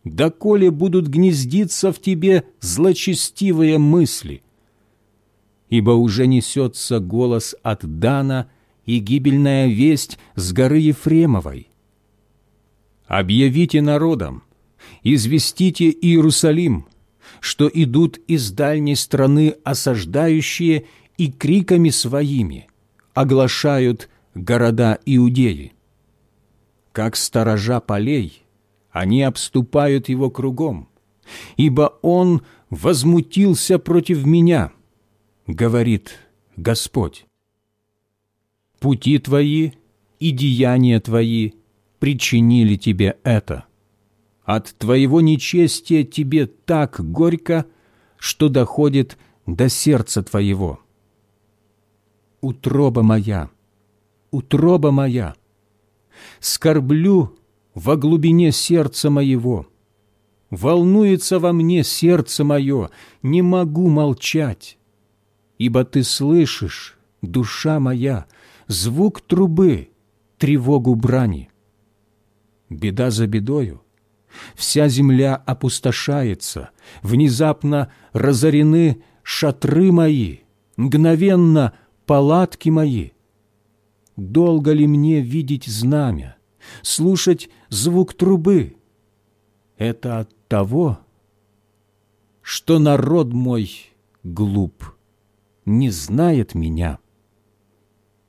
Доколе будут гнездиться в тебе злочестивые мысли, ибо уже несется голос от Дана и гибельная весть с горы Ефремовой. Объявите народам, известите Иерусалим, что идут из дальней страны осаждающие и криками своими оглашают города Иудеи. Как сторожа полей, они обступают его кругом, ибо он возмутился против меня, говорит Господь. Пути твои и деяния твои причинили тебе это. От твоего нечестия тебе так горько, что доходит до сердца твоего. Утроба моя, утроба моя, скорблю во глубине сердца моего. Волнуется во мне сердце мое, не могу молчать. Ибо ты слышишь, душа моя, звук трубы, тревогу брани. Беда за бедою, Вся земля опустошается, внезапно разорены шатры мои, мгновенно палатки мои. Долго ли мне видеть знамя, слушать звук трубы? Это от того, что народ мой глуп, не знает меня.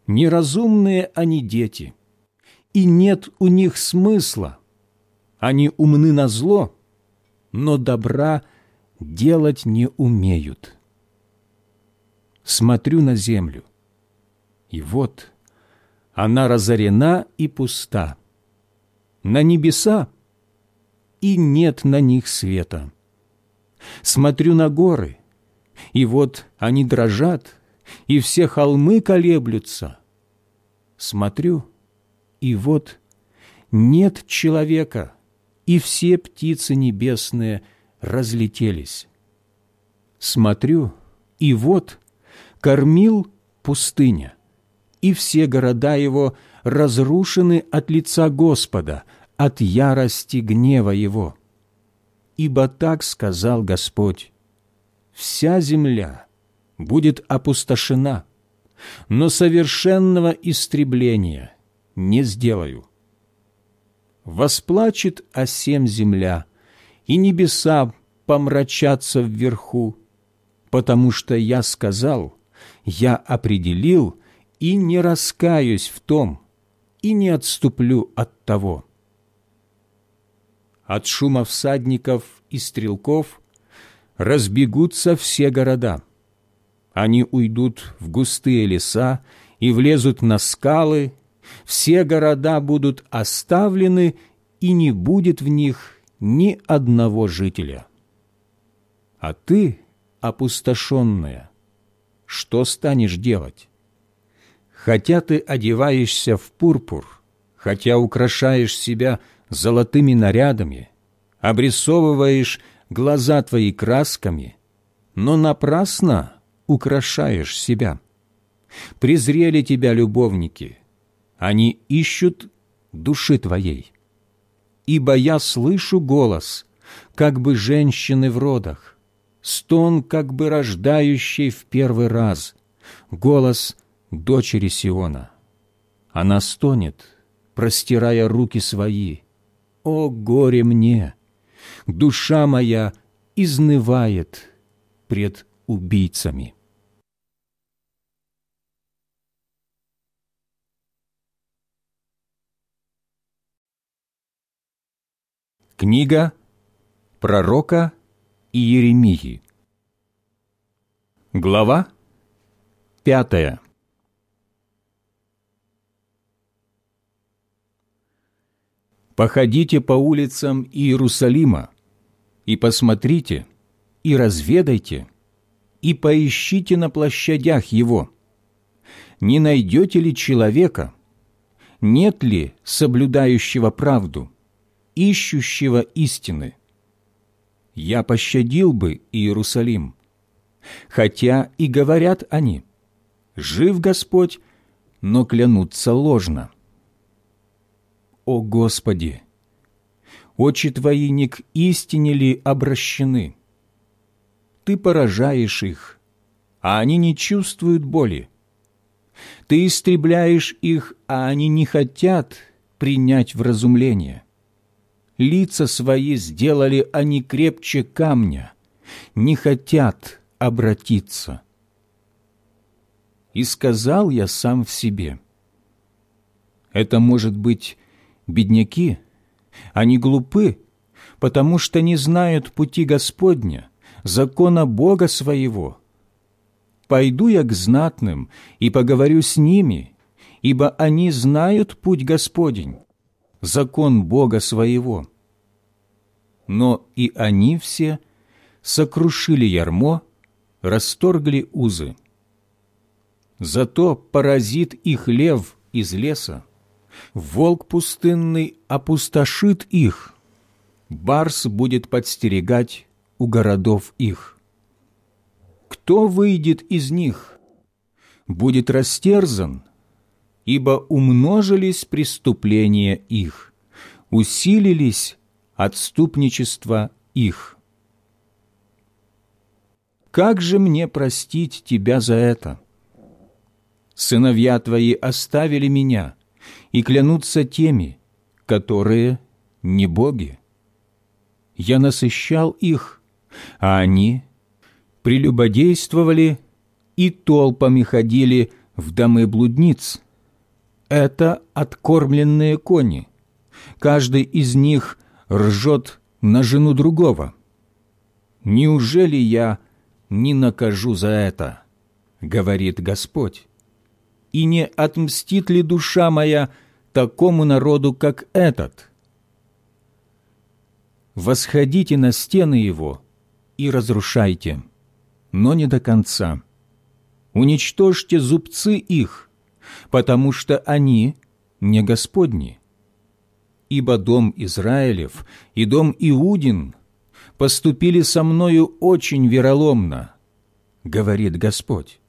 Неразумные они дети, и нет у них смысла, они умны на зло, но добра делать не умеют. Смотрю на землю, и вот она разорена и пуста. На небеса, и нет на них света. Смотрю на горы, и вот они дрожат, и все холмы колеблются. Смотрю, и вот нет человека — и все птицы небесные разлетелись. Смотрю, и вот кормил пустыня, и все города его разрушены от лица Господа, от ярости гнева его. Ибо так сказал Господь, «Вся земля будет опустошена, но совершенного истребления не сделаю» восплачет осем земля, и небеса помрачатся вверху, потому что я сказал, я определил и не раскаюсь в том, и не отступлю от того. От шума всадников и стрелков разбегутся все города. Они уйдут в густые леса и влезут на скалы, все города будут оставлены, и не будет в них ни одного жителя. А ты, опустошенная, что станешь делать? Хотя ты одеваешься в пурпур, хотя украшаешь себя золотыми нарядами, обрисовываешь глаза твои красками, но напрасно украшаешь себя. Презрели тебя любовники, они ищут души твоей. Ибо я слышу голос, как бы женщины в родах, стон, как бы рождающий в первый раз, голос дочери Сиона. Она стонет, простирая руки свои. О, горе мне! Душа моя изнывает пред убийцами. Книга пророка Иеремии Глава пятая «Походите по улицам Иерусалима и посмотрите, и разведайте, и поищите на площадях его. Не найдете ли человека? Нет ли соблюдающего правду?» ищущего истины. Я пощадил бы Иерусалим, хотя и говорят они, «Жив Господь», но клянутся ложно. О Господи! Очи Твои не к истине ли обращены? Ты поражаешь их, а они не чувствуют боли. Ты истребляешь их, а они не хотят принять вразумление лица свои сделали они крепче камня, не хотят обратиться. И сказал я сам в себе, это может быть бедняки, они глупы, потому что не знают пути Господня, закона Бога своего. Пойду я к знатным и поговорю с ними, ибо они знают путь Господень, закон Бога своего. Но и они все сокрушили ярмо, расторгли узы. Зато поразит их лев из леса, волк пустынный опустошит их, барс будет подстерегать у городов их. Кто выйдет из них, будет растерзан, ибо умножились преступления их, усилились отступничество их. Как же мне простить тебя за это? Сыновья твои оставили меня и клянутся теми, которые не боги. Я насыщал их, а они прелюбодействовали и толпами ходили в домы блудниц, это откормленные кони. Каждый из них ржет на жену другого. Неужели я не накажу за это, говорит Господь? И не отмстит ли душа моя такому народу, как этот? Восходите на стены его и разрушайте, но не до конца. Уничтожьте зубцы их, потому что они не Господни. Ибо дом Израилев и дом Иудин поступили со мною очень вероломно, говорит Господь.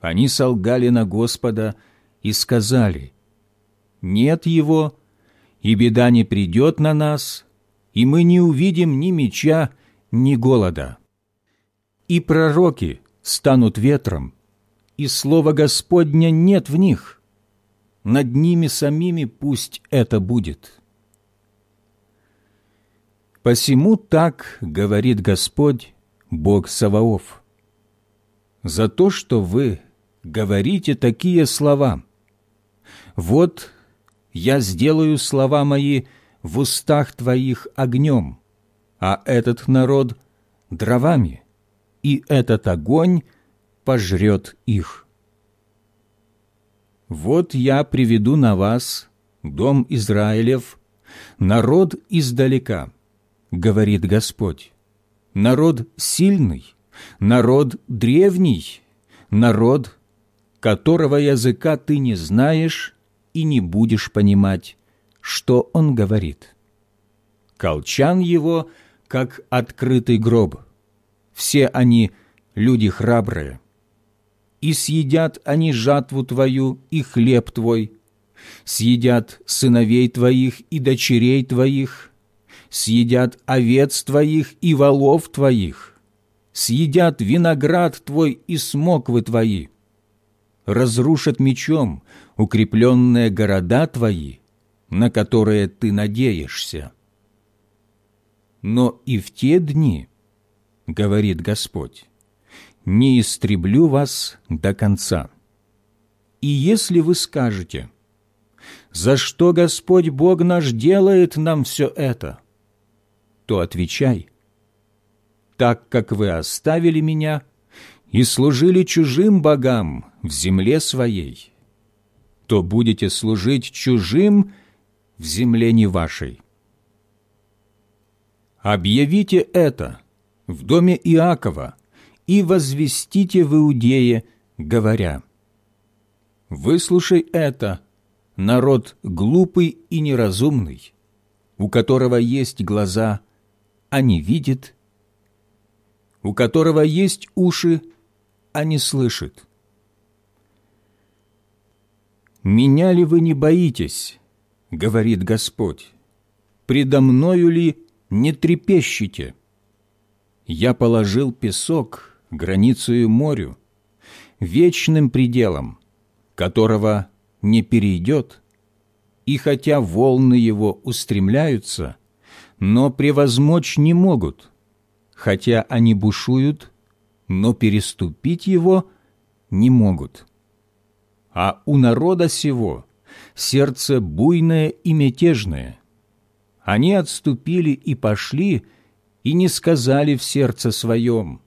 Они солгали на Господа и сказали, «Нет его, и беда не придет на нас, и мы не увидим ни меча, ни голода». И пророки станут ветром, и слова Господня нет в них. Над ними самими пусть это будет. Посему так говорит Господь, Бог Саваоф. За то, что вы говорите такие слова. Вот я сделаю слова мои в устах твоих огнем, а этот народ — дровами, и этот огонь — пожрет их. Вот я приведу на вас, дом Израилев, народ издалека, говорит Господь, народ сильный, народ древний, народ, которого языка ты не знаешь и не будешь понимать, что он говорит. Колчан его, как открытый гроб. Все они люди храбрые. И съедят они жатву твою и хлеб твой, съедят сыновей твоих и дочерей твоих, съедят овец твоих и волов твоих, съедят виноград твой и смоквы твои, разрушат мечом укрепленные города твои, на которые ты надеешься. Но и в те дни, говорит Господь, не истреблю вас до конца. И если вы скажете, «За что Господь Бог наш делает нам все это?» то отвечай, «Так как вы оставили меня и служили чужим богам в земле своей, то будете служить чужим в земле не вашей». Объявите это в доме Иакова – и возвестите в Иудее, говоря, «Выслушай это, народ глупый и неразумный, у которого есть глаза, а не видит, у которого есть уши, а не слышит. «Меня ли вы не боитесь?» — говорит Господь. «Предо мною ли не трепещете?» Я положил песок границею морю, вечным пределом, которого не перейдет, и хотя волны его устремляются, но превозмочь не могут, хотя они бушуют, но переступить его не могут. А у народа сего сердце буйное и мятежное. Они отступили и пошли, и не сказали в сердце своем,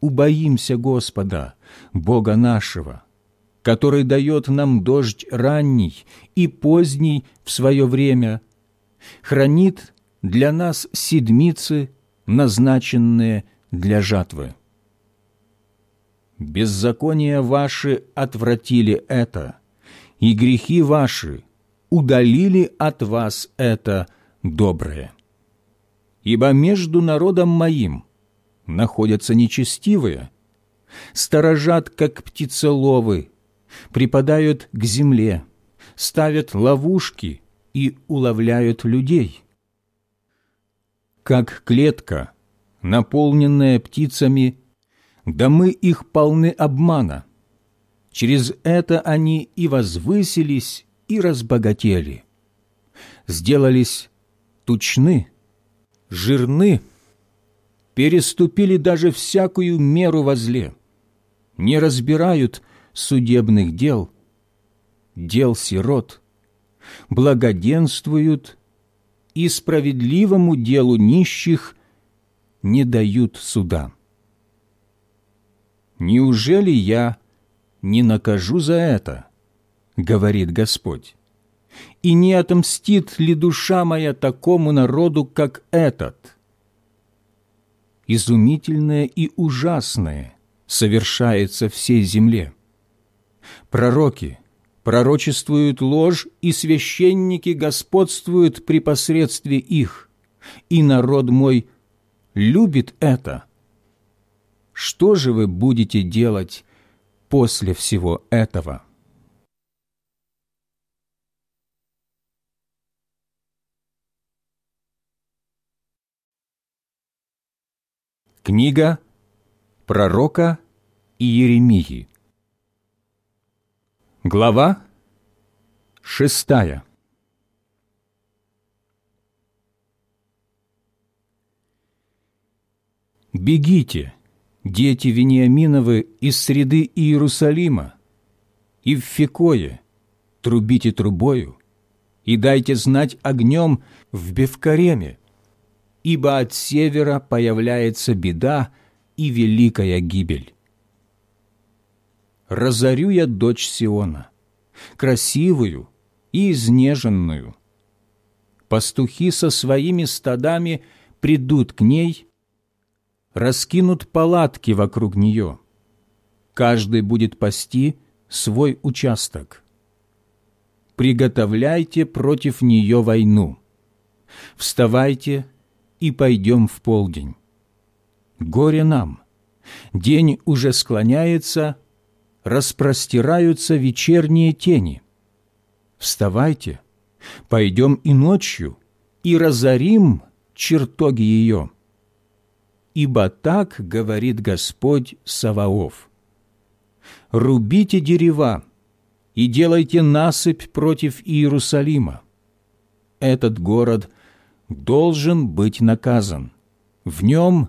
«Убоимся Господа, Бога нашего» который дает нам дождь ранний и поздний в свое время, хранит для нас седмицы, назначенные для жатвы. Беззакония ваши отвратили это, и грехи ваши удалили от вас это доброе. Ибо между народом моим находятся нечестивые, сторожат, как птицеловы, припадают к земле, ставят ловушки и уловляют людей. Как клетка, наполненная птицами, домы их полны обмана. Через это они и возвысились, и разбогатели. Сделались тучны, жирны, переступили даже всякую меру во зле, не разбирают судебных дел, дел сирот, благоденствуют и справедливому делу нищих не дают суда. «Неужели я не накажу за это?» — говорит Господь. «И не отомстит ли душа моя такому народу, как этот?» Изумительное и ужасное совершается всей земле. Пророки пророчествуют ложь, и священники господствуют при посредстве их, и народ мой любит это. Что же вы будете делать после всего этого?» Книга пророка Иеремии Глава шестая «Бегите, дети Вениаминовы, из среды Иерусалима, и в Фекое, трубите трубою, и дайте знать огнем в Бевкареме, ибо от севера появляется беда и великая гибель разорю я дочь Сиона, красивую и изнеженную. Пастухи со своими стадами придут к ней, раскинут палатки вокруг нее. Каждый будет пасти свой участок. Приготовляйте против нее войну. Вставайте и пойдем в полдень. Горе нам! День уже склоняется, распростираются вечерние тени. Вставайте, пойдем и ночью, и разорим чертоги ее. Ибо так говорит Господь Саваоф. Рубите дерева и делайте насыпь против Иерусалима. Этот город должен быть наказан, в нем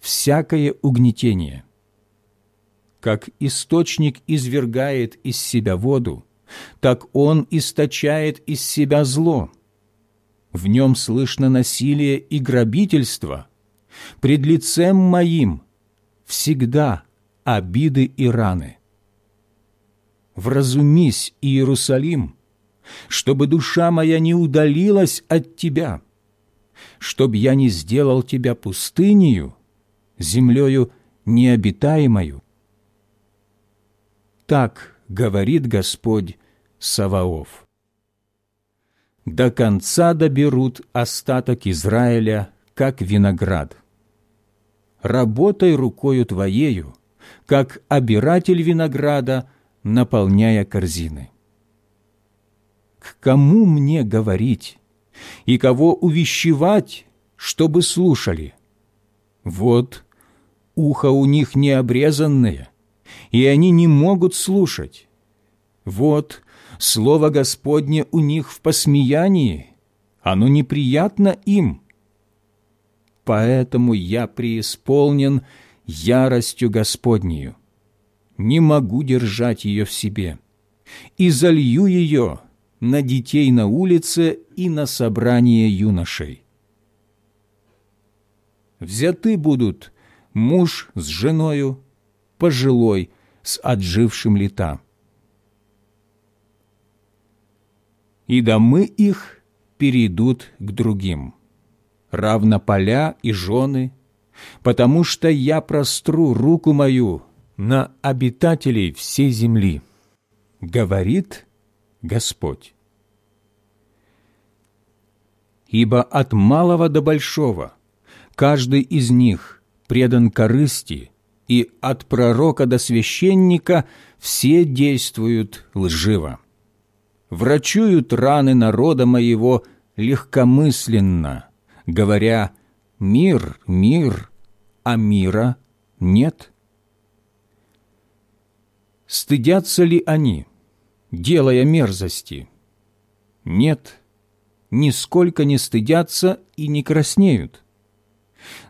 всякое угнетение – как источник извергает из себя воду, так он источает из себя зло. В нем слышно насилие и грабительство. Пред лицем моим всегда обиды и раны. Вразумись, Иерусалим, чтобы душа моя не удалилась от тебя, чтоб я не сделал тебя пустынею, землею необитаемою, так говорит Господь Саваоф. До конца доберут остаток Израиля, как виноград. Работай рукою твоею, как обиратель винограда, наполняя корзины. К кому мне говорить и кого увещевать, чтобы слушали? Вот ухо у них необрезанное, и они не могут слушать. Вот Слово Господне у них в посмеянии, оно неприятно им. Поэтому я преисполнен яростью Господнею, не могу держать ее в себе, и залью ее на детей на улице и на собрание юношей. Взяты будут муж с женою, пожилой с отжившим лета. И домы их перейдут к другим, равно поля и жены, потому что я простру руку мою на обитателей всей земли, говорит Господь. Ибо от малого до большого каждый из них предан корысти, и от пророка до священника все действуют лживо. Врачуют раны народа моего легкомысленно, говоря «мир, мир», а мира нет. Стыдятся ли они, делая мерзости? Нет, нисколько не стыдятся и не краснеют.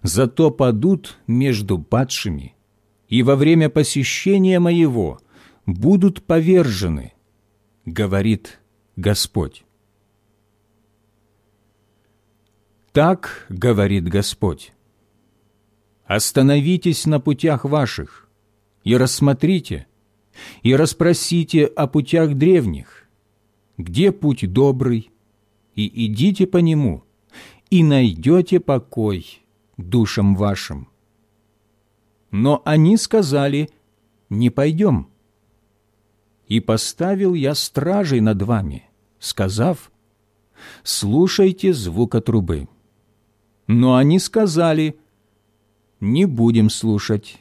Зато падут между падшими, и во время посещения моего будут повержены, говорит Господь. Так говорит Господь. Остановитесь на путях ваших и рассмотрите, и расспросите о путях древних, где путь добрый, и идите по нему, и найдете покой душам вашим. Но они сказали, не пойдем. И поставил я стражей над вами, сказав, слушайте звука трубы. Но они сказали, не будем слушать.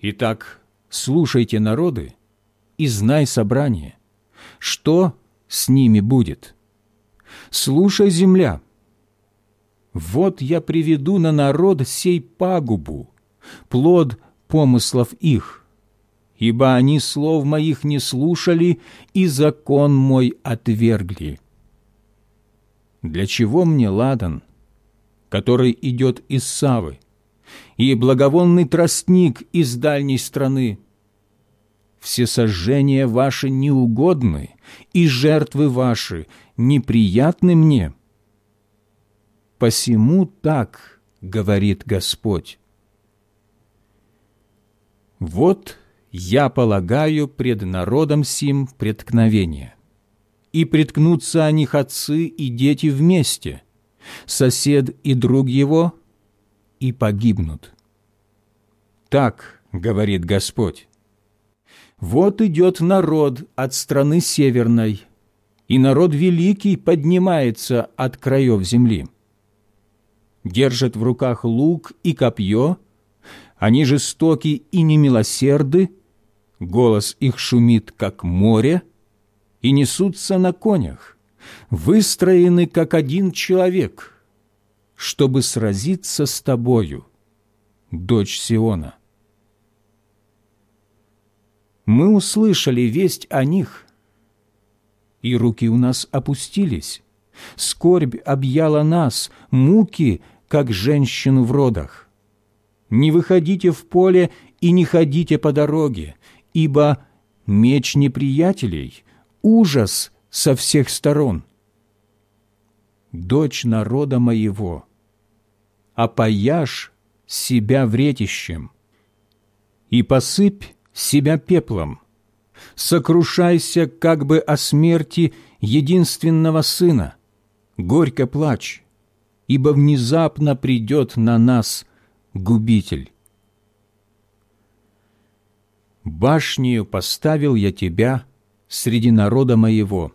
Итак, слушайте народы и знай собрание, что с ними будет. Слушай, земля, вот я приведу на народ сей пагубу, плод помыслов их, ибо они слов моих не слушали и закон мой отвергли. Для чего мне ладан, который идет из Савы, и благовонный тростник из дальней страны? Все сожжения ваши неугодны, и жертвы ваши неприятны мне» посему так говорит Господь. Вот я полагаю пред народом сим преткновение, и преткнутся о них отцы и дети вместе, сосед и друг его, и погибнут. Так говорит Господь. Вот идет народ от страны северной, и народ великий поднимается от краев земли держат в руках лук и копье, они жестоки и немилосерды, голос их шумит, как море, и несутся на конях, выстроены, как один человек, чтобы сразиться с тобою, дочь Сиона. Мы услышали весть о них, и руки у нас опустились, Скорбь объяла нас, муки, как женщину в родах. Не выходите в поле и не ходите по дороге, ибо меч неприятелей — ужас со всех сторон. Дочь народа моего, опояшь себя вретищем и посыпь себя пеплом, сокрушайся как бы о смерти единственного сына, горько плачь, ибо внезапно придет на нас губитель. Башнею поставил я тебя среди народа моего,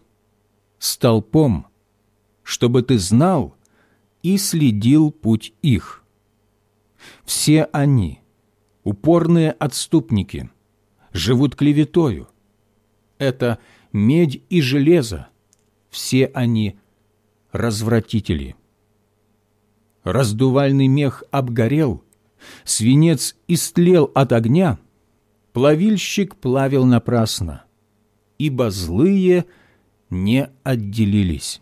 столпом, чтобы ты знал и следил путь их. Все они, упорные отступники, живут клеветою. Это медь и железо, все они развратители. Раздувальный мех обгорел, свинец истлел от огня, плавильщик плавил напрасно. Ибо злые не отделились.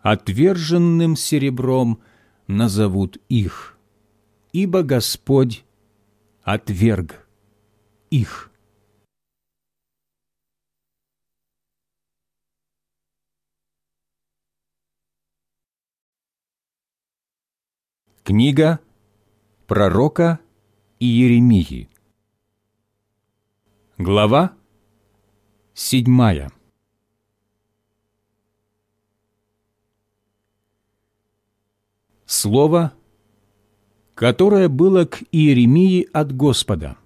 Отверженным серебром назовут их, ибо Господь отверг их. Книга пророка Иеремии Глава седьмая Слово, которое было к Иеремии от Господа.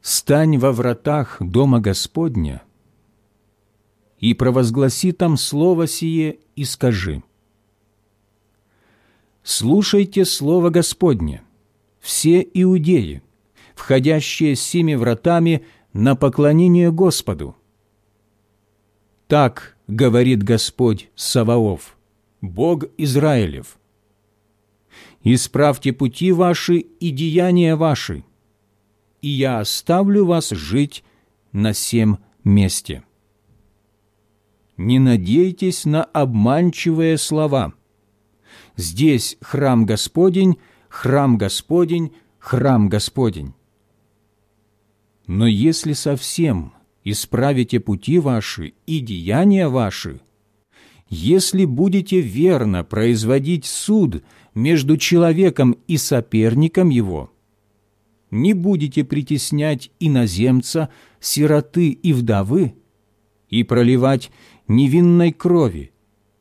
«Стань во вратах Дома Господня и провозгласи там слово сие и скажи. Слушайте слово Господне, все иудеи, входящие семи вратами на поклонение Господу. Так говорит Господь Саваоф, Бог Израилев. Исправьте пути ваши и деяния ваши, и я оставлю вас жить на всем месте не надейтесь на обманчивые слова. Здесь храм Господень, храм Господень, храм Господень. Но если совсем исправите пути ваши и деяния ваши, если будете верно производить суд между человеком и соперником его, не будете притеснять иноземца, сироты и вдовы, и проливать невинной крови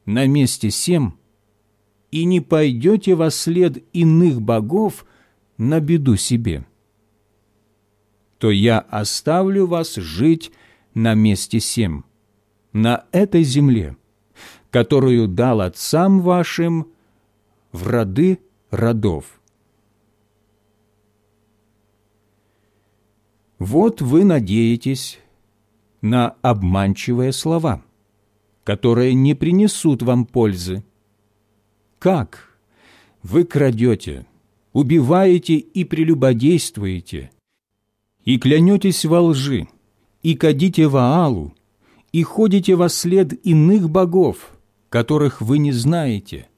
на месте сем, и не пойдете во след иных богов на беду себе, то я оставлю вас жить на месте сем, на этой земле, которую дал отцам вашим в роды родов. Вот вы надеетесь на обманчивые слова – которые не принесут вам пользы. Как? Вы крадете, убиваете и прелюбодействуете, и клянетесь во лжи, и кадите Ваалу, и ходите во след иных богов, которых вы не знаете,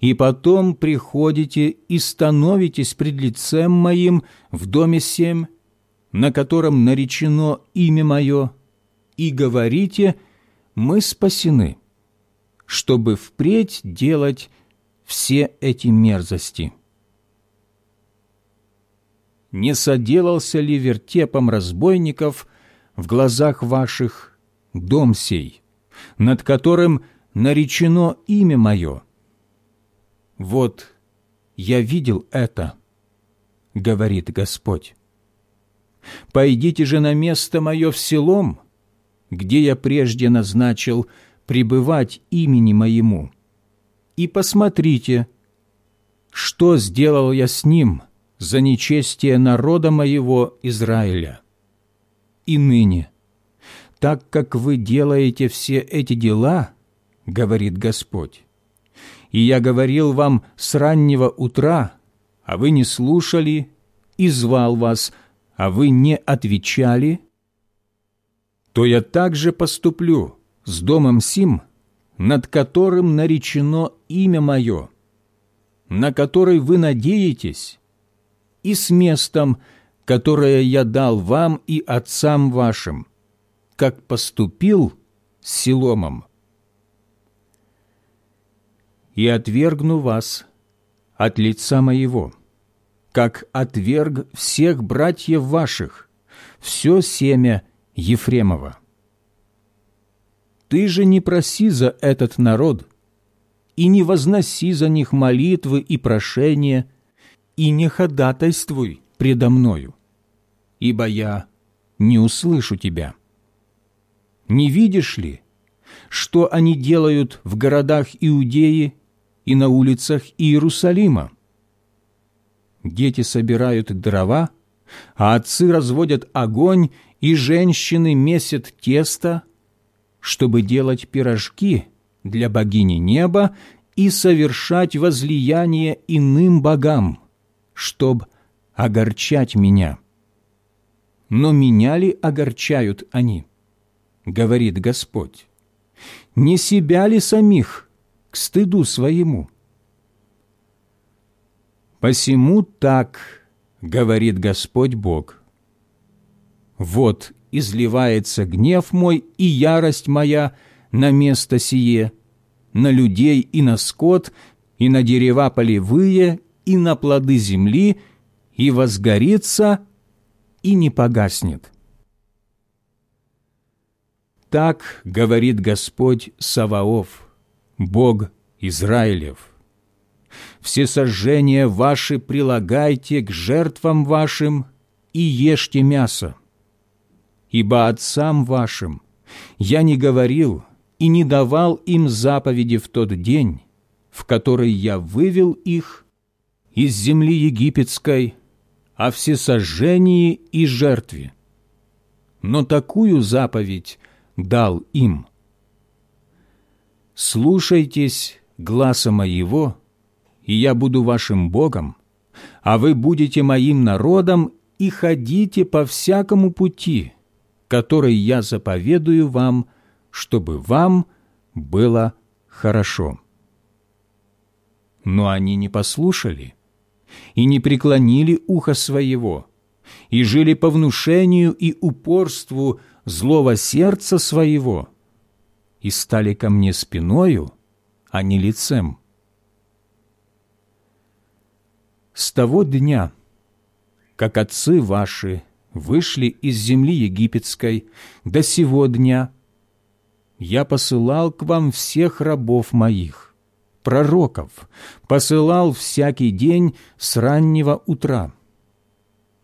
и потом приходите и становитесь пред лицем моим в доме семь, на котором наречено имя мое, и говорите – мы спасены, чтобы впредь делать все эти мерзости. Не соделался ли вертепом разбойников в глазах ваших дом сей, над которым наречено имя мое? Вот я видел это, говорит Господь. Пойдите же на место мое в селом, где я прежде назначил пребывать имени моему. И посмотрите, что сделал я с ним за нечестие народа моего Израиля. И ныне, так как вы делаете все эти дела, говорит Господь, и я говорил вам с раннего утра, а вы не слушали, и звал вас, а вы не отвечали, то я также поступлю с домом сим, над которым наречено имя мое, на который вы надеетесь, и с местом, которое я дал вам и отцам вашим, как поступил с Силомом. И отвергну вас от лица моего, как отверг всех братьев ваших, все семя Ефремова. «Ты же не проси за этот народ, и не возноси за них молитвы и прошения, и не ходатайствуй предо мною, ибо я не услышу тебя. Не видишь ли, что они делают в городах Иудеи и на улицах Иерусалима? Дети собирают дрова, а отцы разводят огонь и женщины месят тесто, чтобы делать пирожки для богини неба и совершать возлияние иным богам, чтоб огорчать меня. но меня ли огорчают они? Говорит Господь. Не себя ли самих к стыду своему? Посему так говорит Господь Бог. Вот изливается гнев мой и ярость моя на место сие, на людей и на скот, и на дерева полевые, и на плоды земли, и возгорится, и не погаснет. Так говорит Господь Саваоф, Бог Израилев. Все сожжения ваши прилагайте к жертвам вашим и ешьте мясо. Ибо отцам вашим я не говорил и не давал им заповеди в тот день, в который я вывел их из земли египетской о всесожжении и жертве. Но такую заповедь дал им. «Слушайтесь гласа моего, и я буду вашим Богом, а вы будете моим народом и ходите по всякому пути, который я заповедую вам, чтобы вам было хорошо». Но они не послушали и не преклонили ухо своего, и жили по внушению и упорству злого сердца своего, и стали ко мне спиною, а не лицем. С того дня, как отцы ваши вышли из земли египетской до сего дня, я посылал к вам всех рабов моих, пророков, посылал всякий день с раннего утра.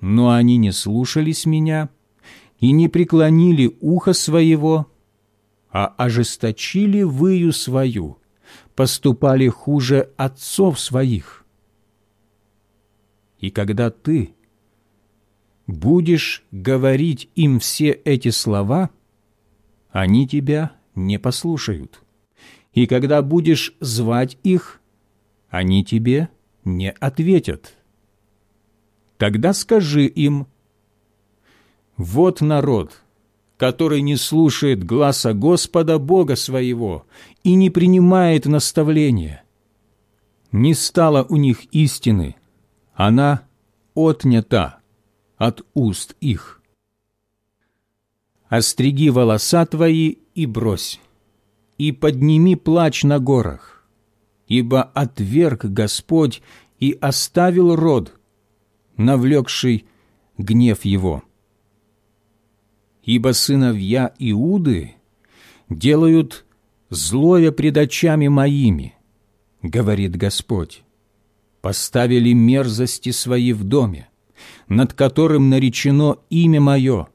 Но они не слушались меня и не преклонили ухо своего, а ожесточили выю свою, поступали хуже отцов своих. И когда ты будешь говорить им все эти слова, они тебя не послушают. И когда будешь звать их, они тебе не ответят. Тогда скажи им, «Вот народ, который не слушает гласа Господа Бога своего и не принимает наставления. Не стало у них истины, она отнята от уст их. Остриги волоса твои и брось, и подними плач на горах, ибо отверг Господь и оставил род, навлекший гнев его. Ибо сыновья Иуды делают злое пред очами моими, говорит Господь поставили мерзости свои в доме, над которым наречено имя Мое,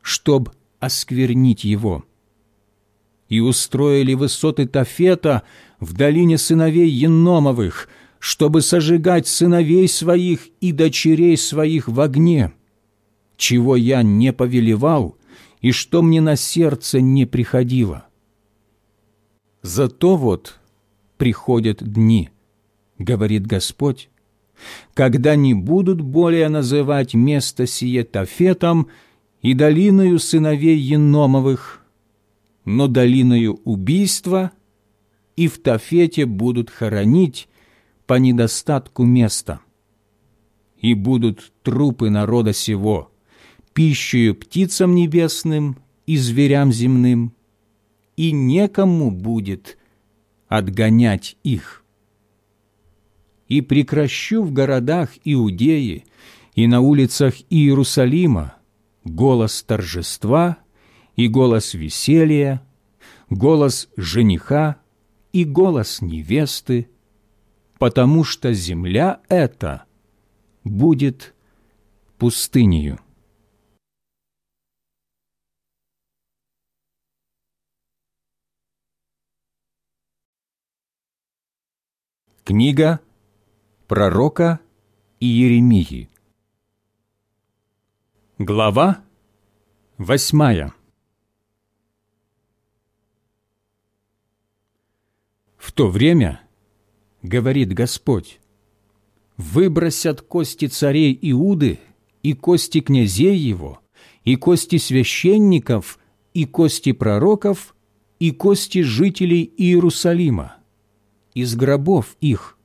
чтоб осквернить его. И устроили высоты Тафета в долине сыновей Еномовых, чтобы сожигать сыновей своих и дочерей своих в огне, чего я не повелевал и что мне на сердце не приходило. Зато вот приходят дни – говорит Господь, когда не будут более называть место сие Тафетом и долиною сыновей Еномовых, но долиною убийства, и в Тафете будут хоронить по недостатку места. И будут трупы народа сего, пищею птицам небесным и зверям земным, и некому будет отгонять их и прекращу в городах Иудеи и на улицах Иерусалима голос торжества и голос веселья, голос жениха и голос невесты, потому что земля эта будет пустынею. Книга пророка Иеремии. Глава восьмая В то время, говорит Господь, выбросят кости царей Иуды и кости князей его, и кости священников, и кости пророков, и кости жителей Иерусалима, из гробов их,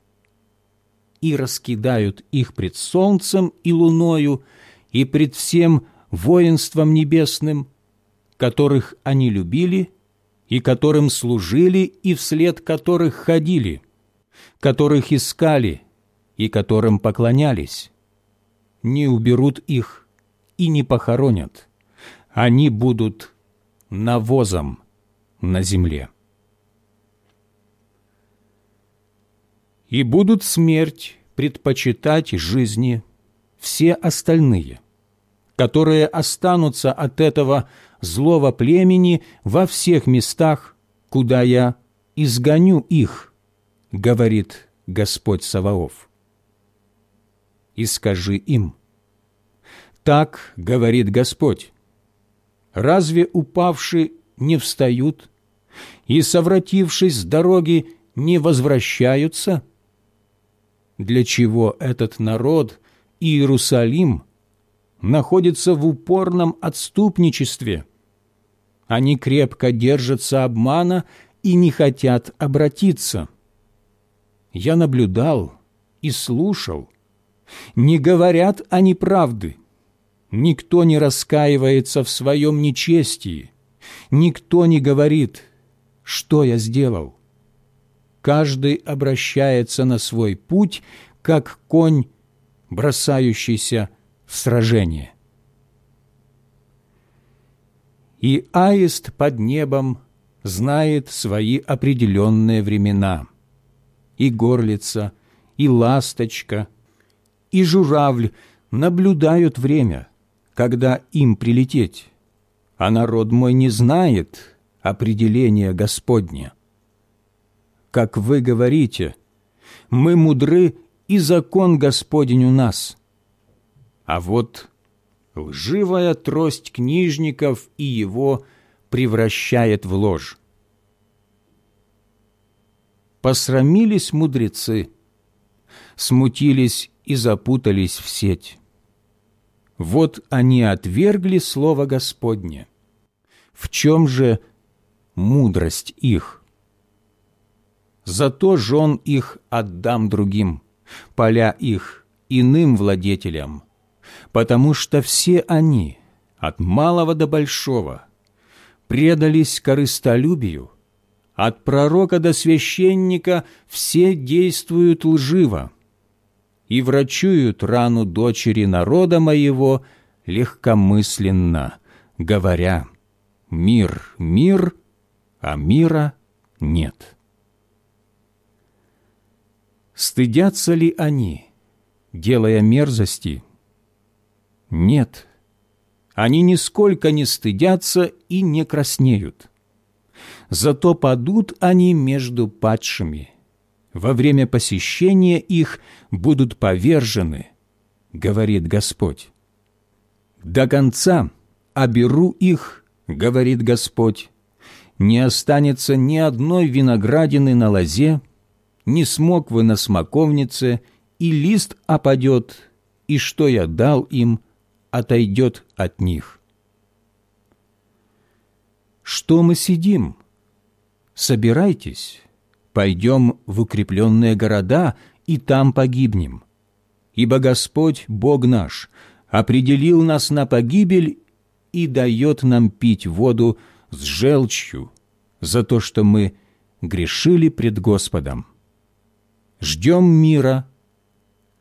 и раскидают их пред солнцем и луною, и пред всем воинством небесным, которых они любили, и которым служили, и вслед которых ходили, которых искали, и которым поклонялись. Не уберут их и не похоронят. Они будут навозом на земле. И будут смерть предпочитать жизни все остальные, которые останутся от этого злого племени во всех местах, куда я изгоню их, говорит Господь Саваоф. И скажи им, так говорит Господь, разве упавшие не встают и, совратившись с дороги, не возвращаются? Для чего этот народ, Иерусалим, находится в упорном отступничестве? Они крепко держатся обмана и не хотят обратиться. Я наблюдал и слушал. Не говорят они правды. Никто не раскаивается в своем нечестии. Никто не говорит, что я сделал. Каждый обращается на свой путь, как конь, бросающийся в сражение. И аист под небом знает свои определенные времена. И горлица, и ласточка, и журавль наблюдают время, когда им прилететь, а народ мой не знает определения Господня. Как вы говорите, мы мудры, и закон Господень у нас. А вот лживая трость книжников и его превращает в ложь. Посрамились мудрецы, смутились и запутались в сеть. Вот они отвергли слово Господне. В чем же мудрость их? Зато жен их отдам другим, поля их иным владетелям, потому что все они, от малого до большого, предались корыстолюбию, от пророка до священника все действуют лживо, и врачуют рану дочери народа моего легкомысленно, говоря, «Мир, мир, а мира нет». Стыдятся ли они, делая мерзости? Нет, они нисколько не стыдятся и не краснеют. Зато падут они между падшими – во время посещения их будут повержены, говорит Господь. До конца оберу их, говорит Господь, не останется ни одной виноградины на лозе, ни смоквы на смоковнице, и лист опадет, и что я дал им, отойдет от них. Что мы сидим? Собирайтесь, пойдем в укрепленные города, и там погибнем. Ибо Господь, Бог наш, определил нас на погибель и дает нам пить воду с желчью за то, что мы грешили пред Господом. Ждем мира,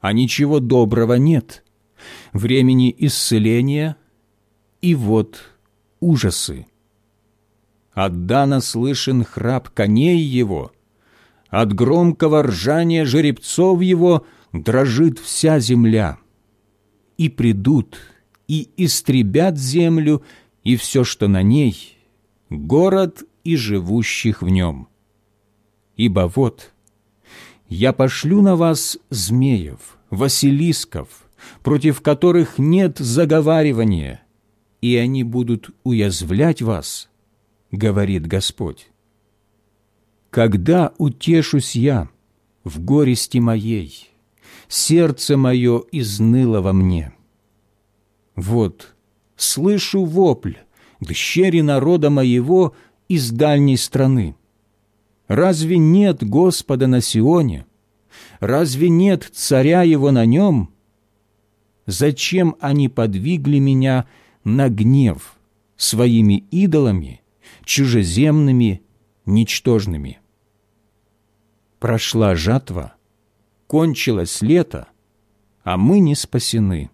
а ничего доброго нет, времени исцеления, и вот ужасы. От Дана слышен храп коней его, от громкого ржания жеребцов его дрожит вся земля. И придут, и истребят землю, и все, что на ней, город и живущих в нем. Ибо вот, я пошлю на вас змеев, василисков, против которых нет заговаривания, и они будут уязвлять вас, говорит Господь. Когда утешусь я в горести моей, сердце мое изныло во мне. Вот слышу вопль, дщери народа моего из дальней страны. Разве нет Господа на Сионе? Разве нет царя его на нем? Зачем они подвигли меня на гнев своими идолами, чужеземными, ничтожными? Прошла жатва, кончилось лето, а мы не спасены.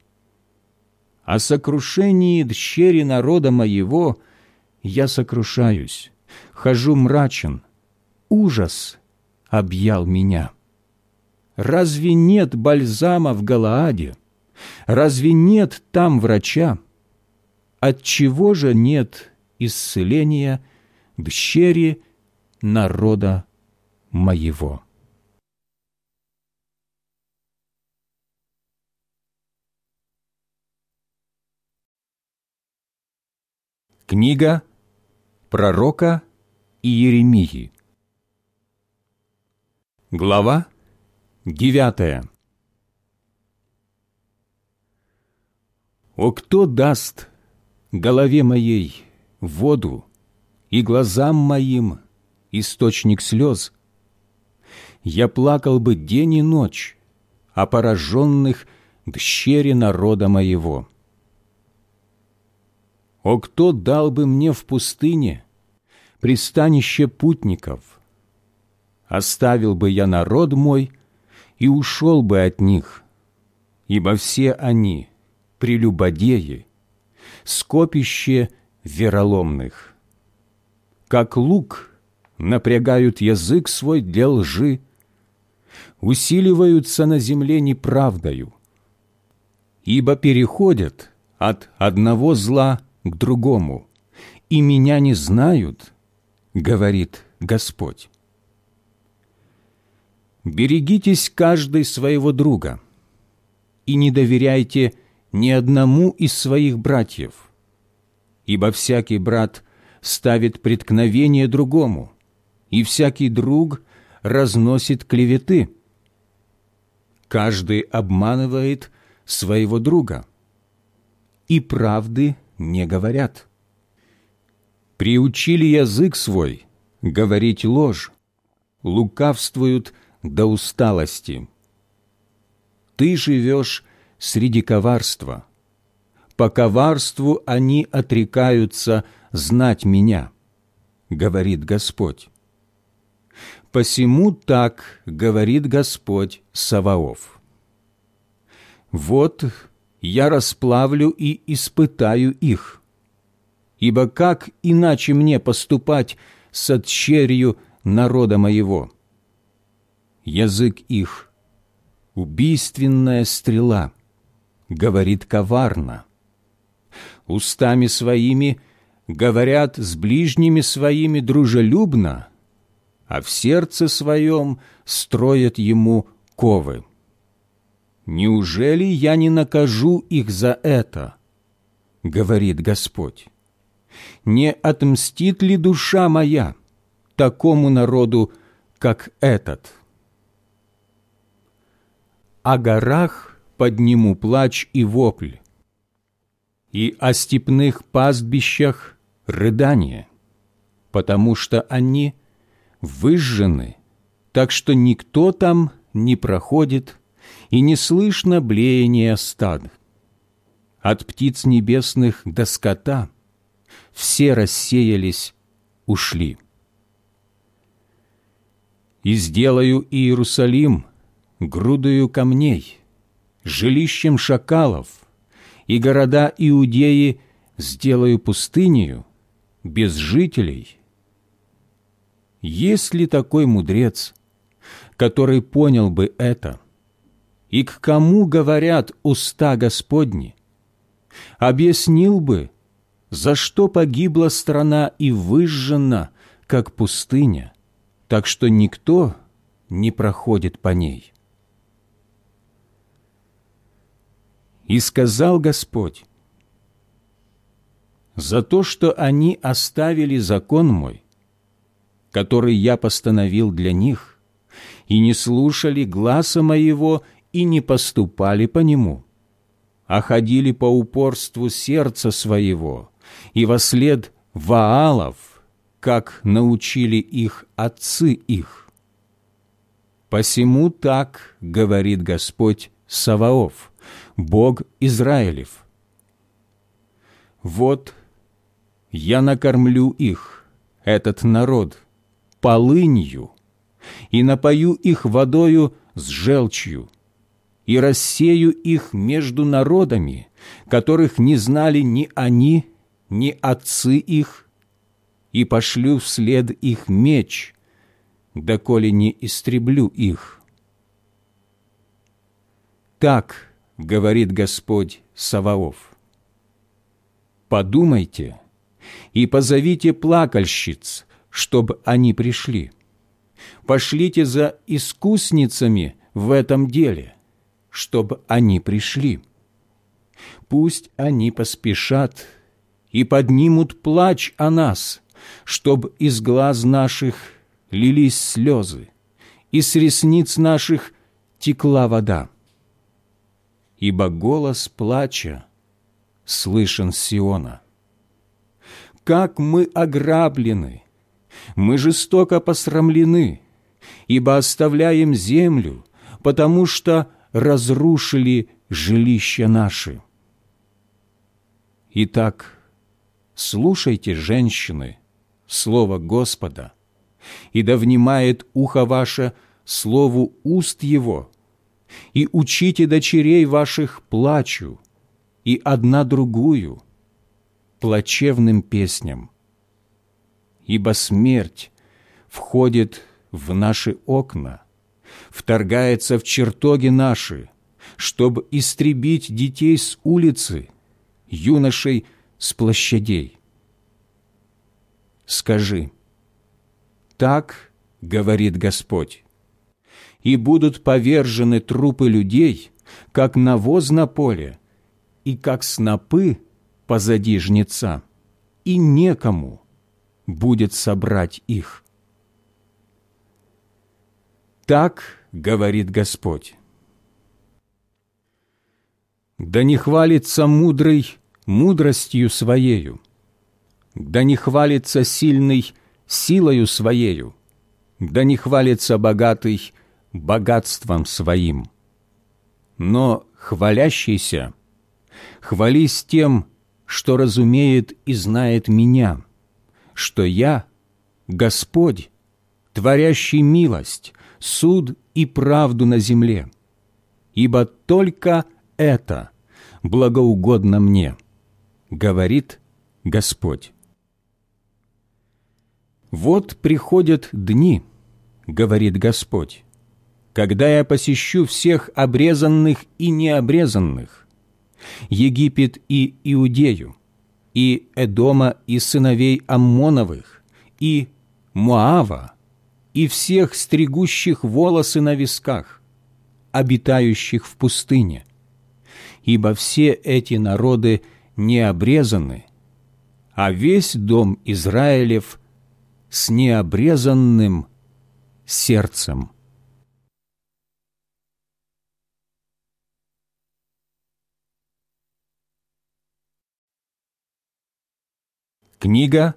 О сокрушении дщери народа моего я сокрушаюсь, хожу мрачен, ужас объял меня. Разве нет бальзама в Галааде? Разве нет там врача? Отчего же нет исцеления дщери народа моего?» Книга пророка Иеремии Глава девятая «О кто даст голове моей воду и глазам моим источник слез? Я плакал бы день и ночь о пораженных дщере народа моего» О, кто дал бы мне в пустыне пристанище путников? Оставил бы я народ мой и ушел бы от них, ибо все они прелюбодеи, скопище вероломных. Как лук напрягают язык свой для лжи, усиливаются на земле неправдою, ибо переходят от одного зла к другому, и меня не знают, говорит Господь. Берегитесь каждый своего друга и не доверяйте ни одному из своих братьев, ибо всякий брат ставит преткновение другому, и всякий друг разносит клеветы. Каждый обманывает своего друга, и правды не говорят. Приучили язык свой говорить ложь, лукавствуют до усталости. Ты живешь среди коварства. По коварству они отрекаются знать меня, говорит Господь. Посему так говорит Господь Саваоф. Вот я расплавлю и испытаю их. Ибо как иначе мне поступать с отщерью народа моего? Язык их — убийственная стрела, говорит коварно. Устами своими говорят с ближними своими дружелюбно, а в сердце своем строят ему ковы. «Неужели я не накажу их за это?» — говорит Господь. «Не отмстит ли душа моя такому народу, как этот?» О горах подниму плач и вопль, и о степных пастбищах рыдание, потому что они выжжены, так что никто там не проходит, и не слышно блеяния стад. От птиц небесных до скота все рассеялись, ушли. И сделаю Иерусалим грудою камней, жилищем шакалов, и города Иудеи сделаю пустынею, без жителей. Есть ли такой мудрец, который понял бы это? и к кому говорят уста Господни, объяснил бы, за что погибла страна и выжжена, как пустыня, так что никто не проходит по ней. И сказал Господь, «За то, что они оставили закон мой, который я постановил для них, и не слушали гласа моего и не поступали по нему. а ходили по упорству сердца своего и во след Ваалов, как научили их отцы их. Посему так говорит Господь Саваоф, Бог Израилев. Вот я накормлю их, этот народ, полынью, и напою их водою с желчью, и рассею их между народами, которых не знали ни они, ни отцы их, и пошлю вслед их меч, доколе не истреблю их. Так говорит Господь Саваоф. Подумайте и позовите плакальщиц, чтобы они пришли. Пошлите за искусницами в этом деле, чтобы они пришли. Пусть они поспешат и поднимут плач о нас, чтобы из глаз наших лились слезы, и с ресниц наших текла вода. Ибо голос плача слышен Сиона. Как мы ограблены, мы жестоко посрамлены, ибо оставляем землю, потому что разрушили жилища наши. Итак, слушайте, женщины, слово Господа, и да внимает ухо ваше слову уст Его, и учите дочерей ваших плачу, и одна другую, плачевным песням. Ибо смерть входит в наши окна, вторгается в чертоги наши, чтобы истребить детей с улицы, юношей с площадей. Скажи, так говорит Господь, и будут повержены трупы людей, как навоз на поле, и как снопы позади жнеца, и некому будет собрать их. Так говорит Господь. Да не хвалится мудрый мудростью своею, да не хвалится сильный силою своею, да не хвалится богатый богатством своим. Но хвалящийся, хвались тем, что разумеет и знает меня, что я — Господь, творящий милость, суд и правду на земле, ибо только это благоугодно мне, говорит Господь. «Вот приходят дни, — говорит Господь, — когда я посещу всех обрезанных и необрезанных, Египет и Иудею, и Эдома и сыновей Аммоновых, и Моава, и всех стригущих волосы на висках, обитающих в пустыне. Ибо все эти народы не обрезаны, а весь дом Израилев с необрезанным сердцем. Книга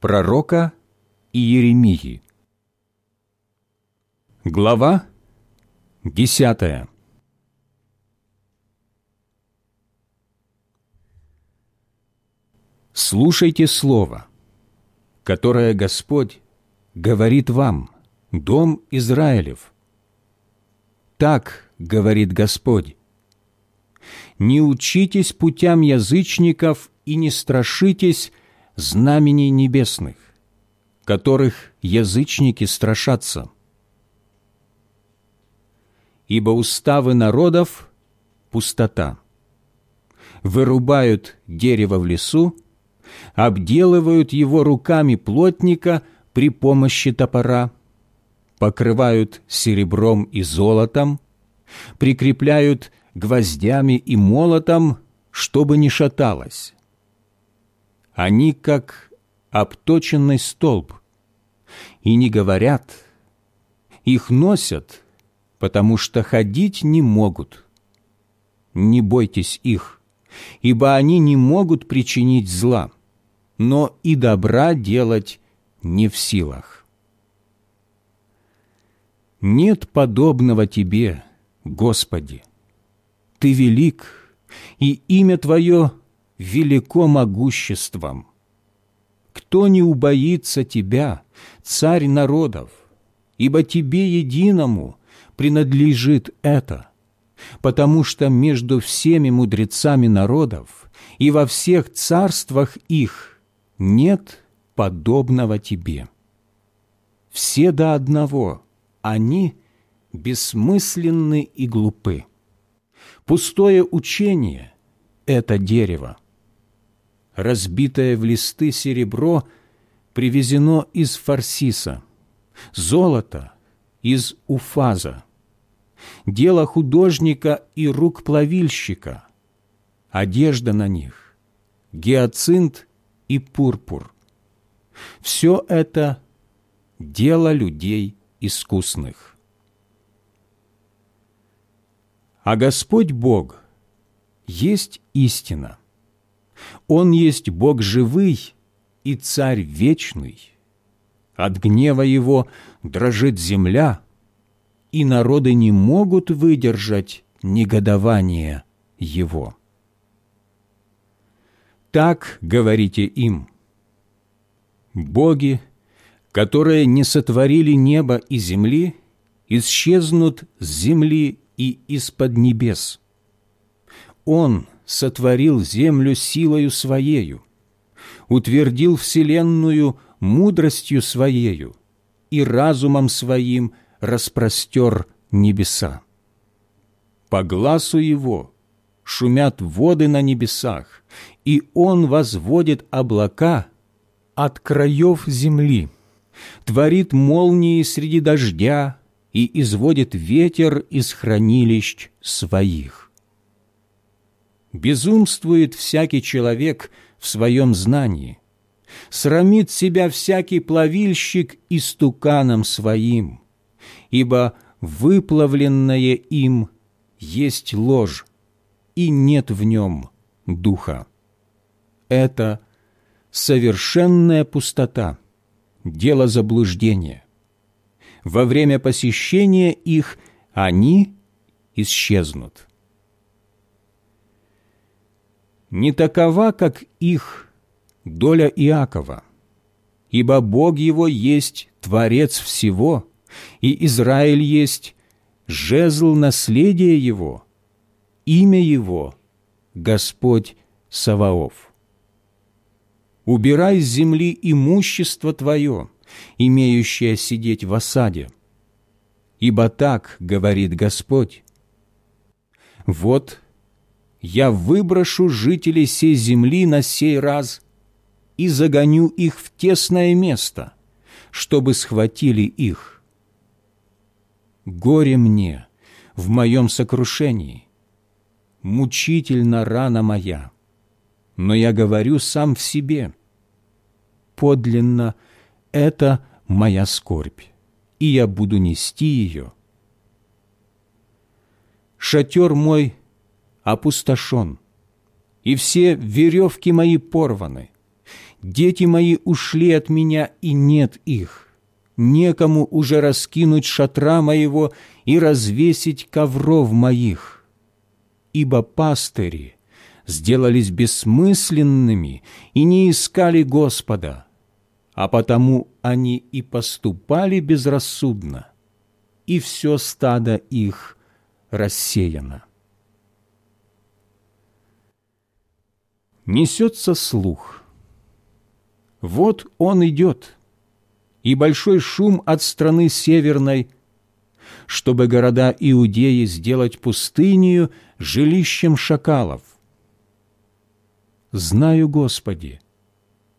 пророка Иеремии Глава десятая Слушайте слово, которое Господь говорит вам, дом Израилев. Так говорит Господь. Не учитесь путям язычников и не страшитесь знамений небесных, которых язычники страшатся ибо уставы народов – пустота. Вырубают дерево в лесу, обделывают его руками плотника при помощи топора, покрывают серебром и золотом, прикрепляют гвоздями и молотом, чтобы не шаталось. Они как обточенный столб, и не говорят, их носят – потому что ходить не могут. не бойтесь их, ибо они не могут причинить зла, но и добра делать не в силах. Нет подобного Тебе, Господи. Ты велик, и имя Твое велико могуществом. Кто не убоится Тебя, Царь народов, ибо Тебе единому принадлежит это, потому что между всеми мудрецами народов и во всех царствах их нет подобного Тебе. Все до одного, они бессмысленны и глупы. Пустое учение – это дерево. Разбитое в листы серебро привезено из Фарсиса, золото – из Уфаза, дело художника и рук плавильщика, одежда на них, гиацинт и пурпур. Все это дело людей искусных. А Господь Бог есть истина. Он есть Бог живый и Царь вечный. От гнева Его дрожит земля, и народы не могут выдержать негодование Его. Так говорите им, боги, которые не сотворили небо и земли, исчезнут с земли и из-под небес. Он сотворил землю силою Своею, утвердил вселенную мудростью Своею и разумом Своим распростер небеса. По глазу Его шумят воды на небесах, и Он возводит облака от краев земли, творит молнии среди дождя и изводит ветер из хранилищ своих. Безумствует всякий человек в своем знании, срамит себя всякий плавильщик истуканом своим, ибо выплавленное им есть ложь, и нет в нем духа. Это совершенная пустота, дело заблуждения. Во время посещения их они исчезнут. Не такова, как их доля Иакова, ибо Бог его есть Творец всего, и Израиль есть жезл наследия его, имя его – Господь Саваоф. Убирай с земли имущество твое, имеющее сидеть в осаде, ибо так говорит Господь. Вот я выброшу жителей сей земли на сей раз – и загоню их в тесное место, чтобы схватили их. Горе мне в моем сокрушении, мучительно рана моя, но я говорю сам в себе. Подлинно это моя скорбь, и я буду нести ее. Шатер мой опустошен, и все веревки мои порваны. Дети мои ушли от меня, и нет их. Некому уже раскинуть шатра моего и развесить ковров моих. Ибо пастыри сделались бессмысленными и не искали Господа, а потому они и поступали безрассудно, и все стадо их рассеяно. Несется слух – вот он идет, и большой шум от страны северной, чтобы города Иудеи сделать пустынью жилищем шакалов. Знаю, Господи,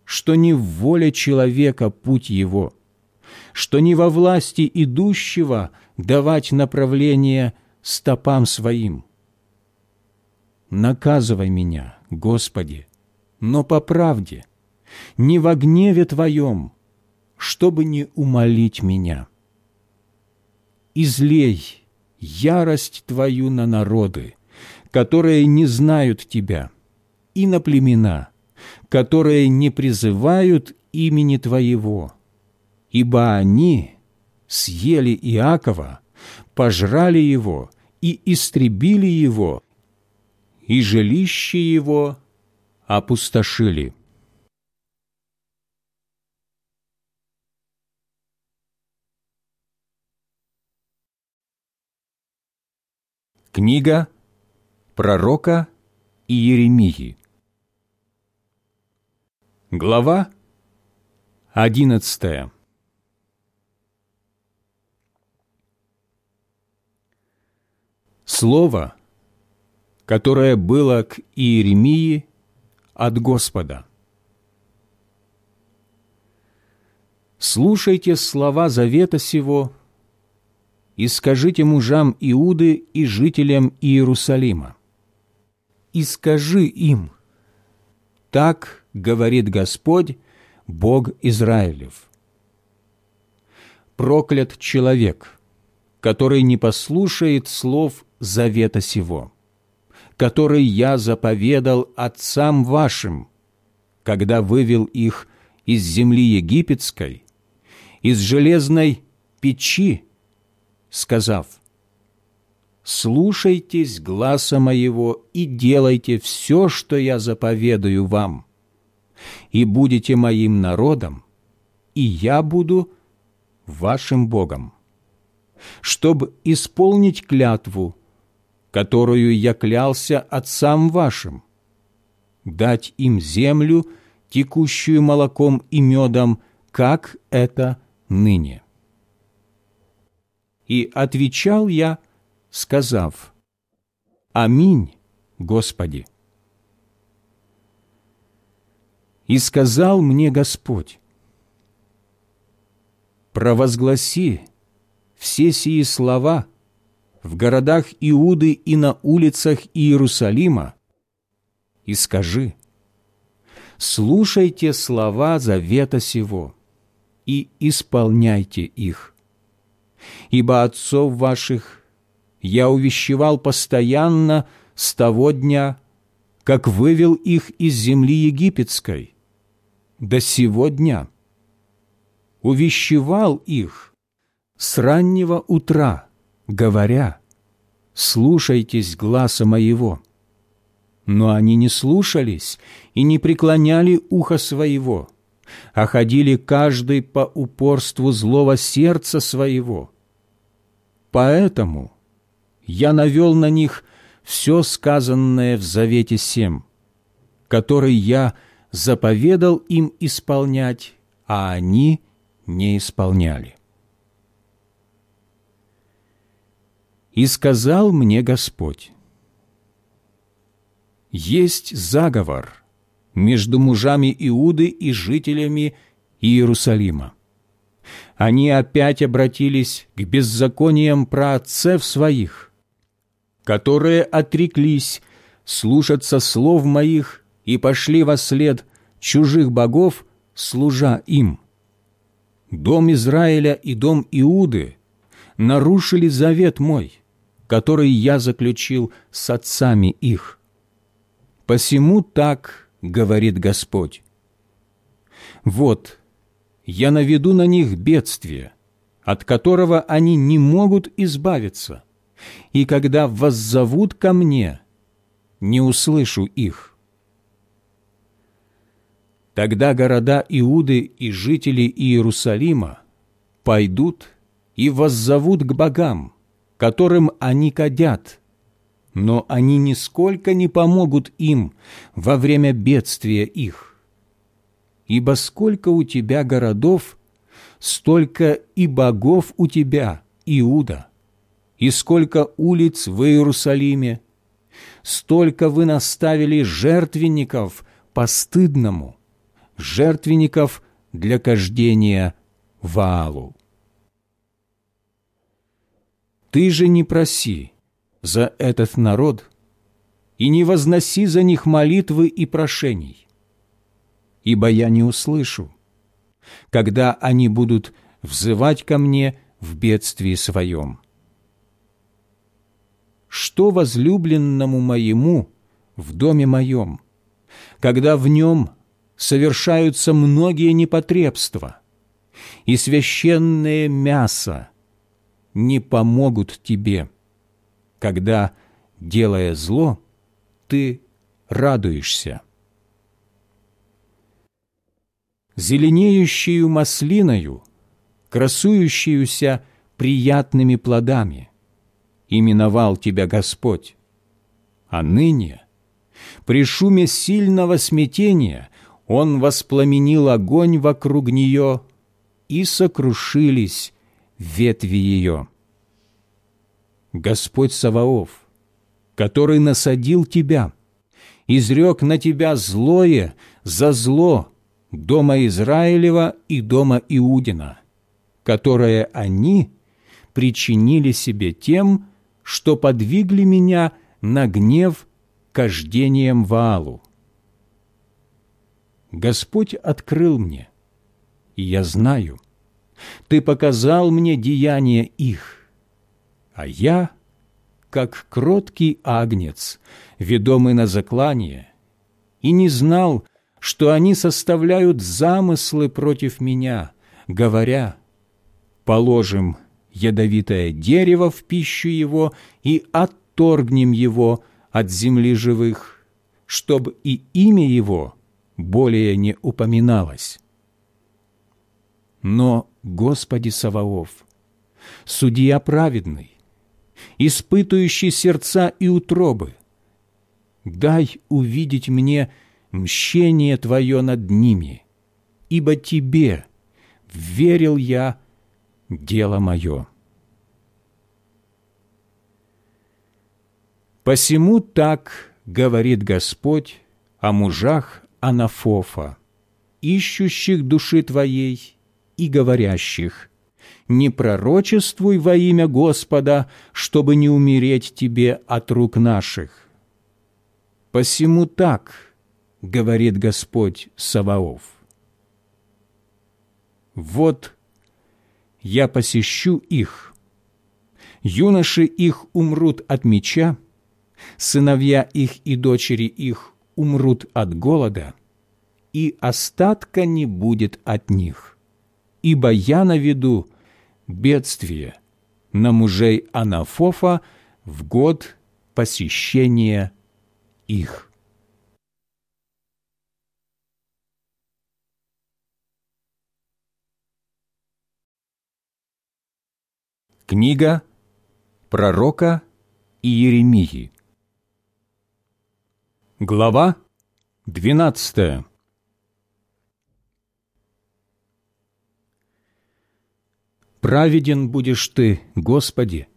что не в воле человека путь его, что не во власти идущего давать направление стопам своим. Наказывай меня, Господи, но по правде – не во гневе Твоем, чтобы не умолить меня. Излей ярость Твою на народы, которые не знают Тебя, и на племена, которые не призывают имени Твоего, ибо они съели Иакова, пожрали его и истребили его, и жилище его опустошили». Книга пророка Иеремии Глава одиннадцатая Слово, которое было к Иеремии от Господа. Слушайте слова завета сего и скажите мужам Иуды и жителям Иерусалима. И скажи им, так говорит Господь, Бог Израилев. Проклят человек, который не послушает слов завета сего, который я заповедал отцам вашим, когда вывел их из земли египетской, из железной печи, сказав, «Слушайтесь гласа моего и делайте все, что я заповедаю вам, и будете моим народом, и я буду вашим Богом, чтобы исполнить клятву, которую я клялся отцам вашим, дать им землю, текущую молоком и медом, как это ныне. И отвечал я, сказав, «Аминь, Господи». И сказал мне Господь, «Провозгласи все сии слова в городах Иуды и на улицах Иерусалима и скажи, слушайте слова завета сего и исполняйте их ибо отцов ваших я увещевал постоянно с того дня, как вывел их из земли египетской, до сего дня. Увещевал их с раннего утра, говоря, «Слушайтесь гласа моего». Но они не слушались и не преклоняли ухо своего, а ходили каждый по упорству злого сердца своего. Поэтому я навел на них все сказанное в Завете Сем, который я заповедал им исполнять, а они не исполняли. И сказал мне Господь, «Есть заговор» между мужами Иуды и жителями Иерусалима. Они опять обратились к беззакониям праотцев своих, которые отреклись слушаться слов моих и пошли во след чужих богов, служа им. Дом Израиля и дом Иуды нарушили завет мой, который я заключил с отцами их. Посему так говорит Господь. Вот, я наведу на них бедствие, от которого они не могут избавиться, и когда воззовут ко мне, не услышу их. Тогда города Иуды и жители Иерусалима пойдут и воззовут к богам, которым они кадят, но они нисколько не помогут им во время бедствия их. Ибо сколько у тебя городов, столько и богов у тебя, Иуда, и сколько улиц в Иерусалиме, столько вы наставили жертвенников постыдному, жертвенников для кождения Ваалу. Ты же не проси, за этот народ и не возноси за них молитвы и прошений, ибо я не услышу, когда они будут взывать ко мне в бедствии своем. что возлюбленному моему в доме моем, когда в нем совершаются многие непотребства, и священное мясо не помогут тебе, когда, делая зло, ты радуешься. Зеленеющую маслиною, красующуюся приятными плодами, именовал тебя Господь. А ныне, при шуме сильного смятения, Он воспламенил огонь вокруг нее, и сокрушились ветви ее. Господь Саваоф, который насадил тебя, изрек на тебя злое за зло дома Израилева и дома Иудина, которое они причинили себе тем, что подвигли меня на гнев кождением Ваалу. Господь открыл мне, и я знаю, Ты показал мне деяния их, а я, как кроткий агнец, ведомый на заклание, и не знал, что они составляют замыслы против меня, говоря, «Положим ядовитое дерево в пищу его и отторгнем его от земли живых, чтобы и имя его более не упоминалось». Но, Господи Саваоф, судья праведный, испытывающий сердца и утробы, дай увидеть мне мщение Твое над ними, ибо Тебе верил я дело мое. Посему так говорит Господь о мужах Анафофа, ищущих души Твоей и говорящих, «Не пророчествуй во имя Господа, чтобы не умереть тебе от рук наших». Посему так говорит Господь Саваоф. Вот я посещу их, юноши их умрут от меча, сыновья их и дочери их умрут от голода, и остатка не будет от них ибо я наведу бедствие на мужей Анафофа в год посещения их. Книга пророка Иеремии Глава двенадцатая Праведен будешь Ты, Господи,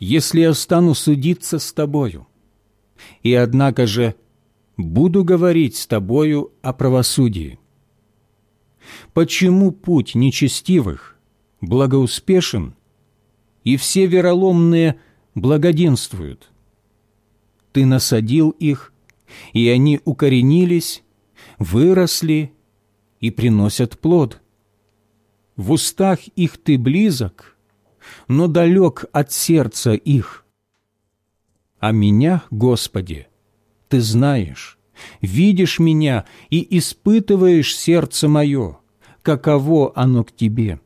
если я стану судиться с Тобою. И однако же буду говорить с Тобою о правосудии. Почему путь нечестивых благоуспешен, и все вероломные благоденствуют? Ты насадил их, и они укоренились, выросли и приносят плод – в устах их ты близок, но далек от сердца их. А меня, Господи, ты знаешь, видишь меня и испытываешь сердце мое, каково оно к тебе.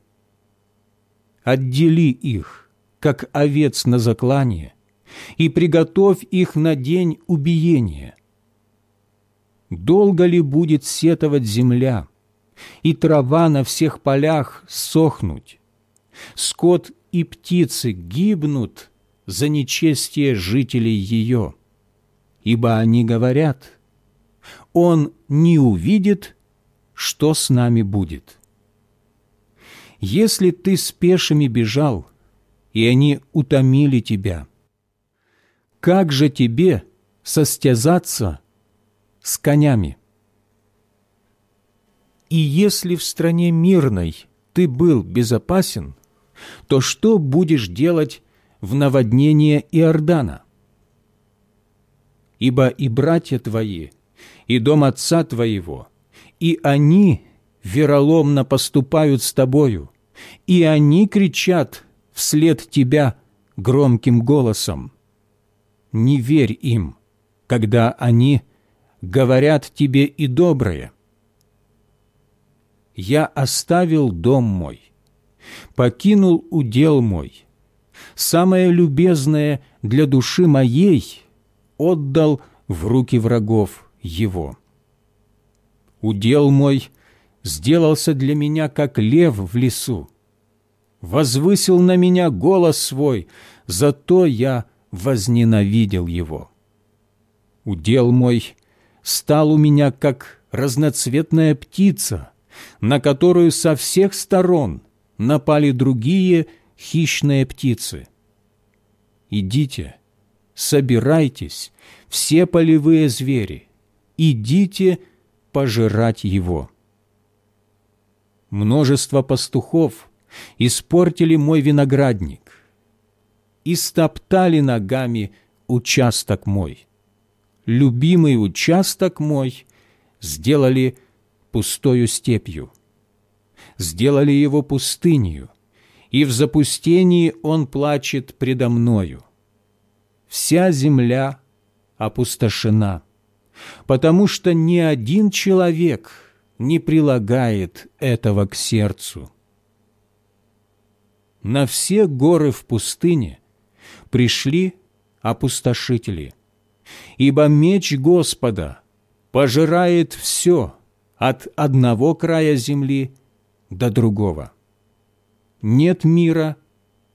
Отдели их, как овец на заклание, и приготовь их на день убиения. Долго ли будет сетовать земля, и трава на всех полях сохнуть. Скот и птицы гибнут за нечестие жителей ее, ибо они говорят, «Он не увидит, что с нами будет». Если ты с пешими бежал, и они утомили тебя, как же тебе состязаться с конями? И если в стране мирной ты был безопасен, то что будешь делать в наводнение Иордана? Ибо и братья твои, и дом отца твоего, и они вероломно поступают с тобою, и они кричат вслед тебя громким голосом. не верь им, когда они говорят тебе и доброе. Я оставил дом мой, покинул удел мой, самое любезное для души моей отдал в руки врагов его. Удел мой сделался для меня, как лев в лесу. Возвысил на меня голос свой, зато я возненавидел его. Удел мой стал у меня, как разноцветная птица, на которую со всех сторон напали другие хищные птицы. Идите, собирайтесь, все полевые звери, идите пожирать его. Множество пастухов испортили мой виноградник, и стоптали ногами участок мой. Любимый участок мой сделали пустою степью, сделали его пустынью, и в запустении он плачет предо мною. Вся земля опустошена, потому что ни один человек не прилагает этого к сердцу. На все горы в пустыне пришли опустошители, ибо меч Господа пожирает все от одного края земли до другого. Нет мира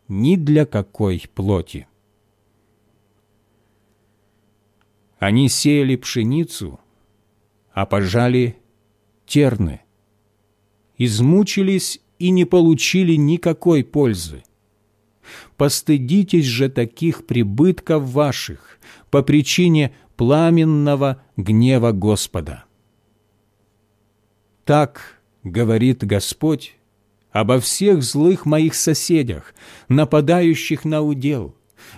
ни для какой плоти. Они сеяли пшеницу, а пожали терны, измучились и не получили никакой пользы. Постыдитесь же таких прибытков ваших по причине пламенного гнева Господа. Так говорит Господь обо всех злых моих соседях, нападающих на удел,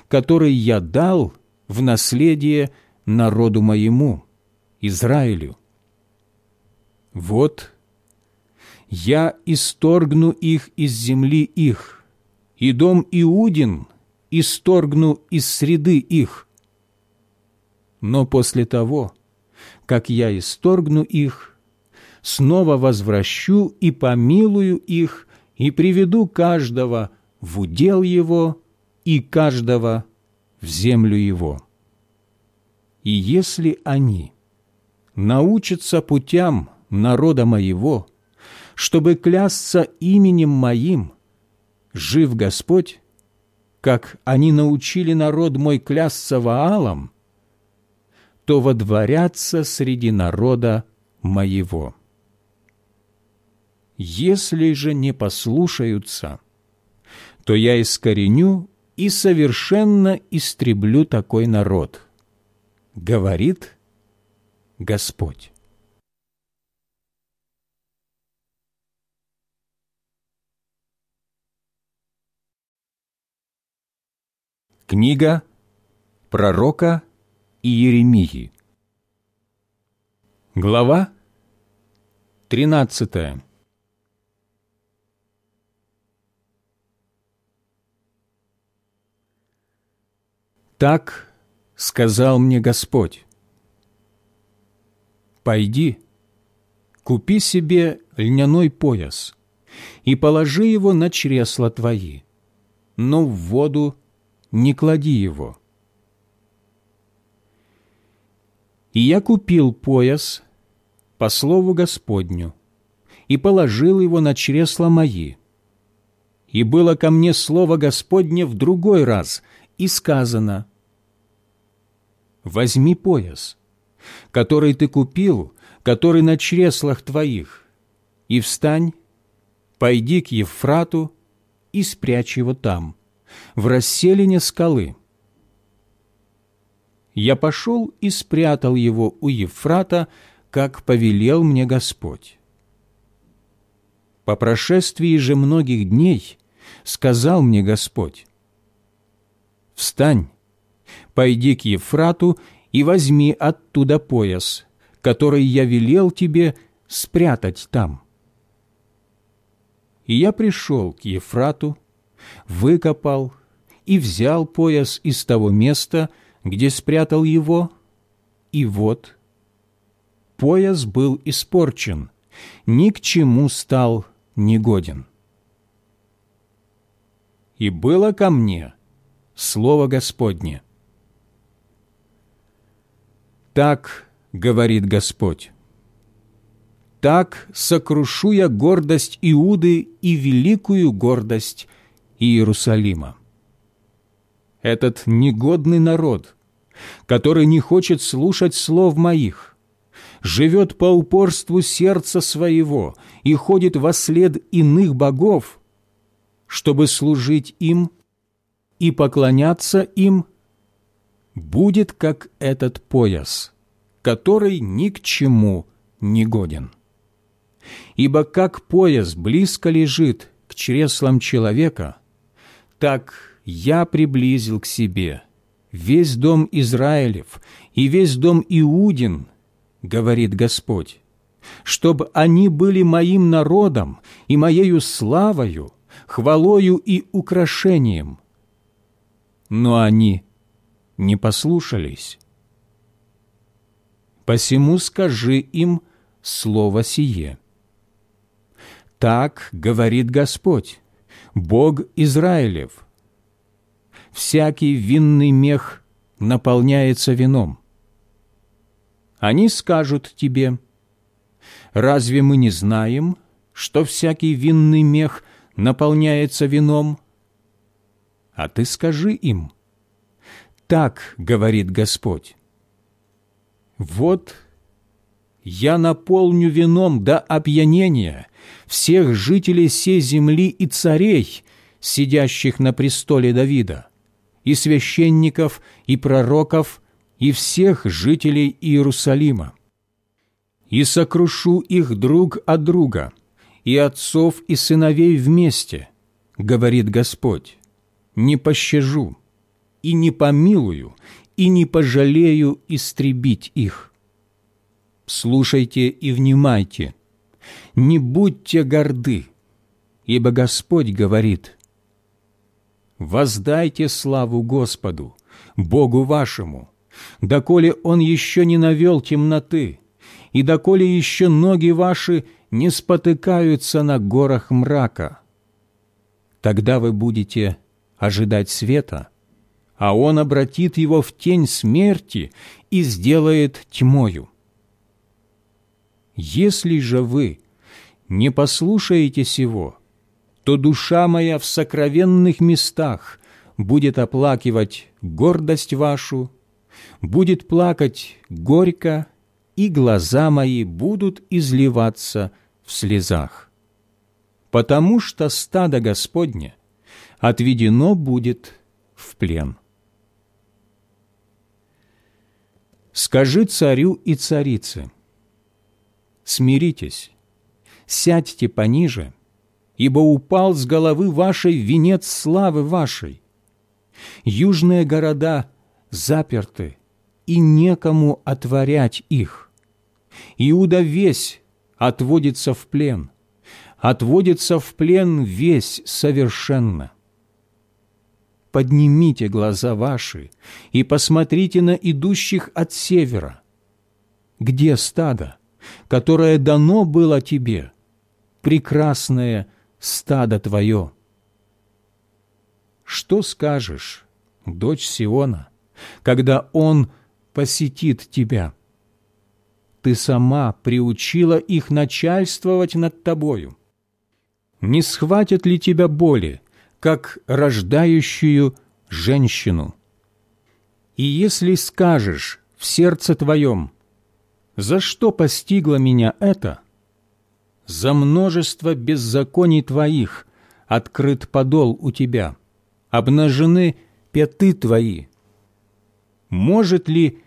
который я дал в наследие народу моему, Израилю. Вот я исторгну их из земли их, и дом Иудин исторгну из среды их. Но после того, как я исторгну их, снова возвращу и помилую их, и приведу каждого в удел его и каждого в землю его. И если они научатся путям народа моего, чтобы клясться именем моим, жив Господь, как они научили народ мой клясться Ваалом, то водворятся среди народа моего. Если же не послушаются, то я искореню и совершенно истреблю такой народ, говорит Господь. Книга пророка Иеремии Глава 13 Так сказал мне Господь, «Пойди, купи себе льняной пояс и положи его на чресла твои, но в воду не клади его. И я купил пояс по слову Господню и положил его на чресла мои. И было ко мне слово Господне в другой раз, и сказано, «Возьми пояс, который ты купил, который на чреслах твоих, и встань, пойди к Евфрату и спрячь его там, в расселине скалы. Я пошел и спрятал его у Евфрата, как повелел мне Господь. По прошествии же многих дней сказал мне Господь, «Встань, пойди к Евфрату и возьми оттуда пояс, который я велел тебе спрятать там». И я пришел к Ефрату, выкопал и взял пояс из того места, где спрятал его, и вот пояс был испорчен, ни к чему стал негоден. И было ко мне слово Господне. Так говорит Господь. Так сокрушу я гордость Иуды и великую гордость Иерусалима. Этот негодный народ, который не хочет слушать слов моих, живет по упорству сердца своего и ходит во след иных богов, чтобы служить им и поклоняться им, будет как этот пояс, который ни к чему не годен. Ибо как пояс близко лежит к чреслам человека, так я приблизил к себе весь дом Израилев и весь дом Иудин, говорит Господь, чтобы они были моим народом и моею славою, хвалою и украшением. Но они не послушались. Посему скажи им слово сие. Так говорит Господь, Бог Израилев. Всякий винный мех наполняется вином. Они скажут тебе, «Разве мы не знаем, что всякий винный мех наполняется вином?» А ты скажи им, «Так говорит Господь, вот я наполню вином до опьянения всех жителей сей земли и царей, сидящих на престоле Давида, и священников, и пророков, и всех жителей Иерусалима. И сокрушу их друг от друга, и отцов и сыновей вместе, говорит Господь, не пощажу, и не помилую, и не пожалею истребить их. Слушайте и внимайте, не будьте горды, ибо Господь говорит, «Воздайте славу Господу, Богу вашему, доколе Он еще не навел темноты, и доколе еще ноги ваши не спотыкаются на горах мрака. Тогда вы будете ожидать света, а Он обратит его в тень смерти и сделает тьмою. Если же вы не послушаете сего, то душа моя в сокровенных местах будет оплакивать гордость вашу, будет плакать горько, и глаза мои будут изливаться в слезах. Потому что стадо Господне отведено будет в плен. Скажи царю и царице – смиритесь, сядьте пониже, ибо упал с головы вашей венец славы вашей. Южные города заперты, и некому отворять их. Иуда весь отводится в плен, отводится в плен весь совершенно. Поднимите глаза ваши и посмотрите на идущих от севера. Где стадо? которое дано было тебе, прекрасное стадо твое. Что скажешь, дочь Сиона, когда он посетит тебя? Ты сама приучила их начальствовать над тобою. Не схватят ли тебя боли, как рождающую женщину? И если скажешь в сердце твоем – за что постигло меня это? За множество беззаконий твоих открыт подол у тебя, обнажены пяты твои. Может ли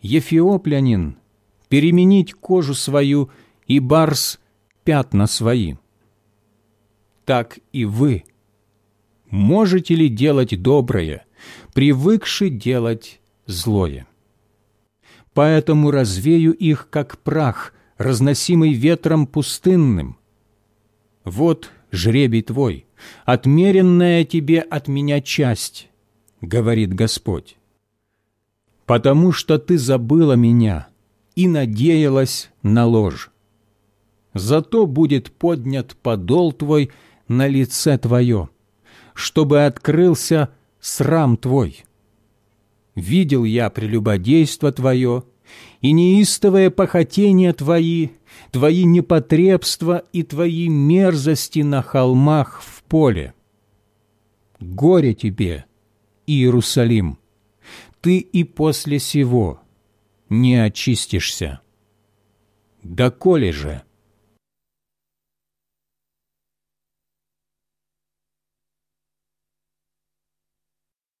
ефиоплянин переменить кожу свою и барс пятна свои? Так и вы. Можете ли делать доброе, привыкши делать злое? поэтому развею их, как прах, разносимый ветром пустынным. Вот жребий твой, отмеренная тебе от меня часть, говорит Господь. потому что ты забыла меня и надеялась на ложь. Зато будет поднят подол твой на лице твое, чтобы открылся срам твой. Видел я прелюбодейство твое и неистовое похотение твои, твои непотребства и твои мерзости на холмах в поле. Горе тебе, Иерусалим! Ты и после сего не очистишься. Доколе же?